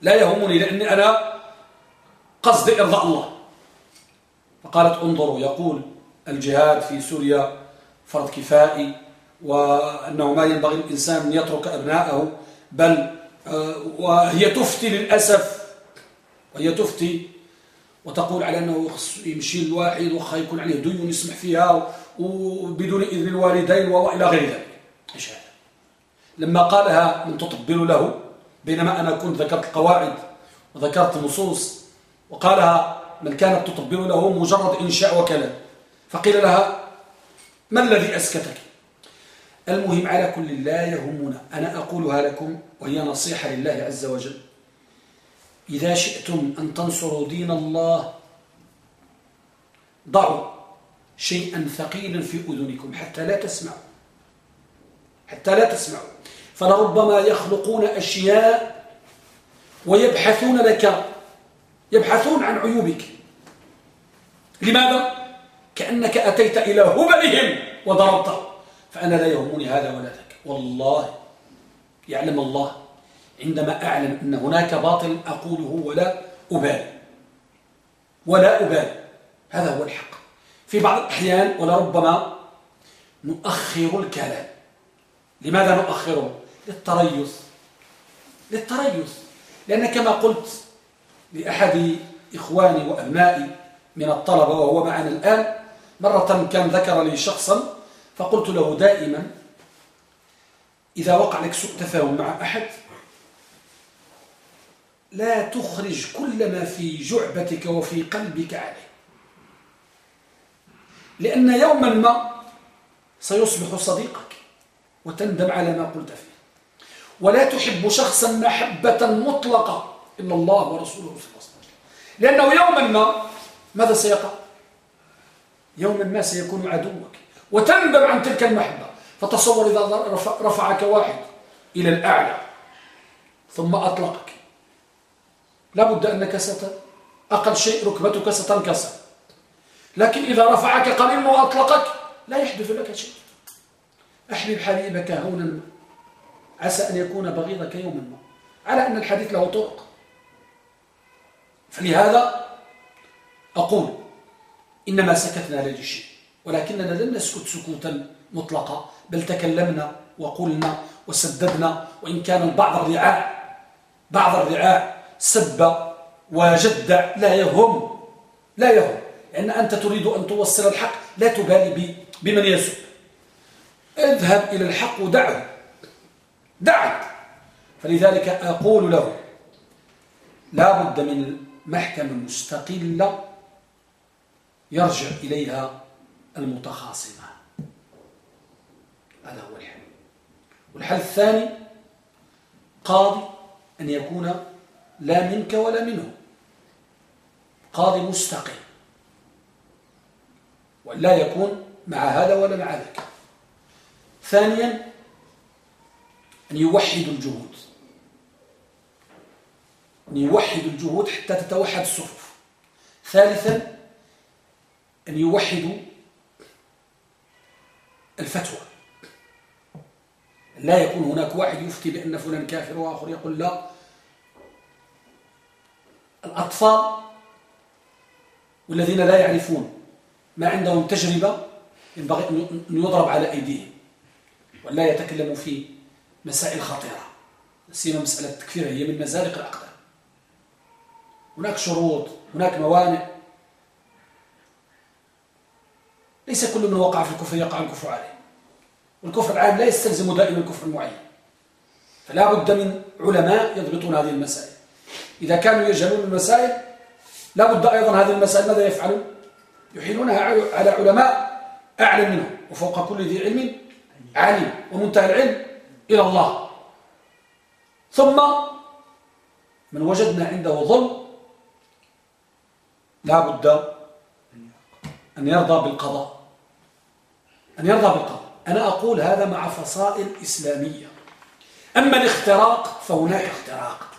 لا يهمني لأني أنا قصدي إرضاء الله. فقالت انظروا يقول الجهاد في سوريا فرض كفائي. وأنه ما ينبغي الإنسان أن يترك أبناءه بل آه، وهي تفتي للأسف وهي تفتي وتقول على أنه يمشي الواحد وخا يكون عليه ديون يسمح فيها وبدون إذن الوالدين وإلى غير ذلك. إيش هذا؟ لما قالها من تطبل له بينما أنا كنت ذكرت القواعد وذكرت النصوص وقالها من كانت تطبل له مجرد إنشاء وكلام فقيل لها ما الذي أسكتك؟ المهم على كل لا يهمنا. أنا أقولها لكم وهي نصيحة لله عز وجل. إذا شئتم أن تنصروا دين الله ضعوا شيئا ثقيلا في أذنكم حتى لا تسمعوا. حتى لا تسمعوا. فلربما يخلقون أشياء ويبحثون لك يبحثون عن عيوبك. لماذا؟ كأنك أتيت إلى هبلهم وضربت فأنا لا يهمني هذا ولا ذاك. والله يعلم الله عندما أعلم أن هناك باطل أقوله ولا أبالي. ولا أبالي. هذا هو الحق. في بعض الأحيان ولربما نؤخر الكلام. لماذا نؤخره؟ للتريث. للتريث. لأن كما قلت لأحد إخواني وأبنائي من الطلبة وهو معنا الآن مرة كان ذكر لي شخصا فقلت له دائما إذا وقع لك سوء تفاهم مع أحد لا تخرج كل ما في جعبتك وفي قلبك عليه. لأن يوما ما سيصبح صديقك وتندم على ما قلت فيه. ولا تحب شخصا محبة مطلقة. إلا الله ورسوله في الوسط. لأنه يوما ما ماذا سيقع؟ يوما ما سيكون عدوك. وتندم عن تلك المحبة. فتصور إذا رفعك واحد إلى الأعلى ثم أطلقك. لابد أنك ست أقل شيء ركبتك ستنكسر. لكن إذا رفعك قليل وأطلقك لا يحدث لك شيء. أحبب حبيبك هونا. عسى أن يكون بغيضك يوما ما. على أن الحديث له طرق. فلهذا أقول إنما سكتنا لجي شيء ولكننا لم نسكت سكوتا مطلقا بل تكلمنا وقلنا وسددنا وإن كان بعض الرعاع بعض الرعاع سب وجدع لا يهم لا يهم. لأن أنت تريد أن توصل الحق لا تبالي بمن يسب. اذهب إلى الحق ودعه. دعه. فلذلك أقول له لا بد من محكمة مستقلة يرجع إليها المتخاصمة. هذا هو الحل. والحل الثاني قاضي أن يكون لا منك ولا منه قاضي مستقل. ولا يكون مع هذا ولا مع ذاك. ثانيا أن يوحد الجهود. أن يوحد الجهود حتى تتوحد الصفوف. ثالثا أن يوحدوا الفتوى. لا يكون هناك واحد يفتي بأن فلان كافر وآخر يقول لا. الأطفال والذين لا يعرفون ما عندهم تجربة ينبغي أن يضرب على أيديهم ولا يتكلموا في مسائل خطيرة. سيما مسألة التكفير هي من مزالق الأقدام. هناك شروط هناك موانع. ليس كل من وقع في الكفر يقع الكفر عليه. والكفر العام لا يستلزم دائما الكفر المعين فلا بد من علماء يضبطون هذه المسائل. إذا كانوا يجهلون المسائل لا بد أيضا هذه المسائل ماذا يفعلون؟ يحيلونها على علماء أعلم منهم وفوق كل ذي علم عالم ومنتهى العلم إلى الله. ثم من وجدنا عنده ظلم لا بد أن يرضى بالقضاء. أن يرضى بالقضاء. أنا أقول هذا مع فصائل إسلامية. أما الاختراق فهناك اختراق.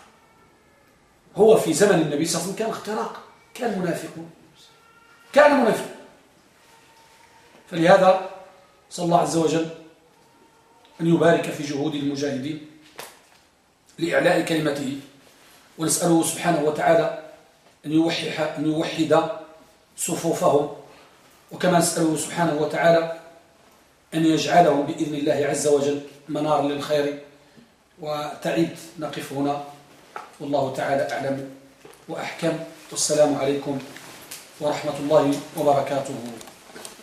هو في زمن النبي صلى الله عليه وسلم كان اختراق. كان منافقون. كان منافق فلهذا صلى الله عز وجل أن يبارك في جهود المجاهدين لإعلاء كلمته ونسأله سبحانه وتعالى أن يوحد, أن يوحد صفوفهم وكما نسأله سبحانه وتعالى أن يجعله بإذن الله عز وجل منار للخير وتعيد نقف هنا. والله تعالى أعلم وأحكم. والسلام عليكم ورحمة الله وبركاته.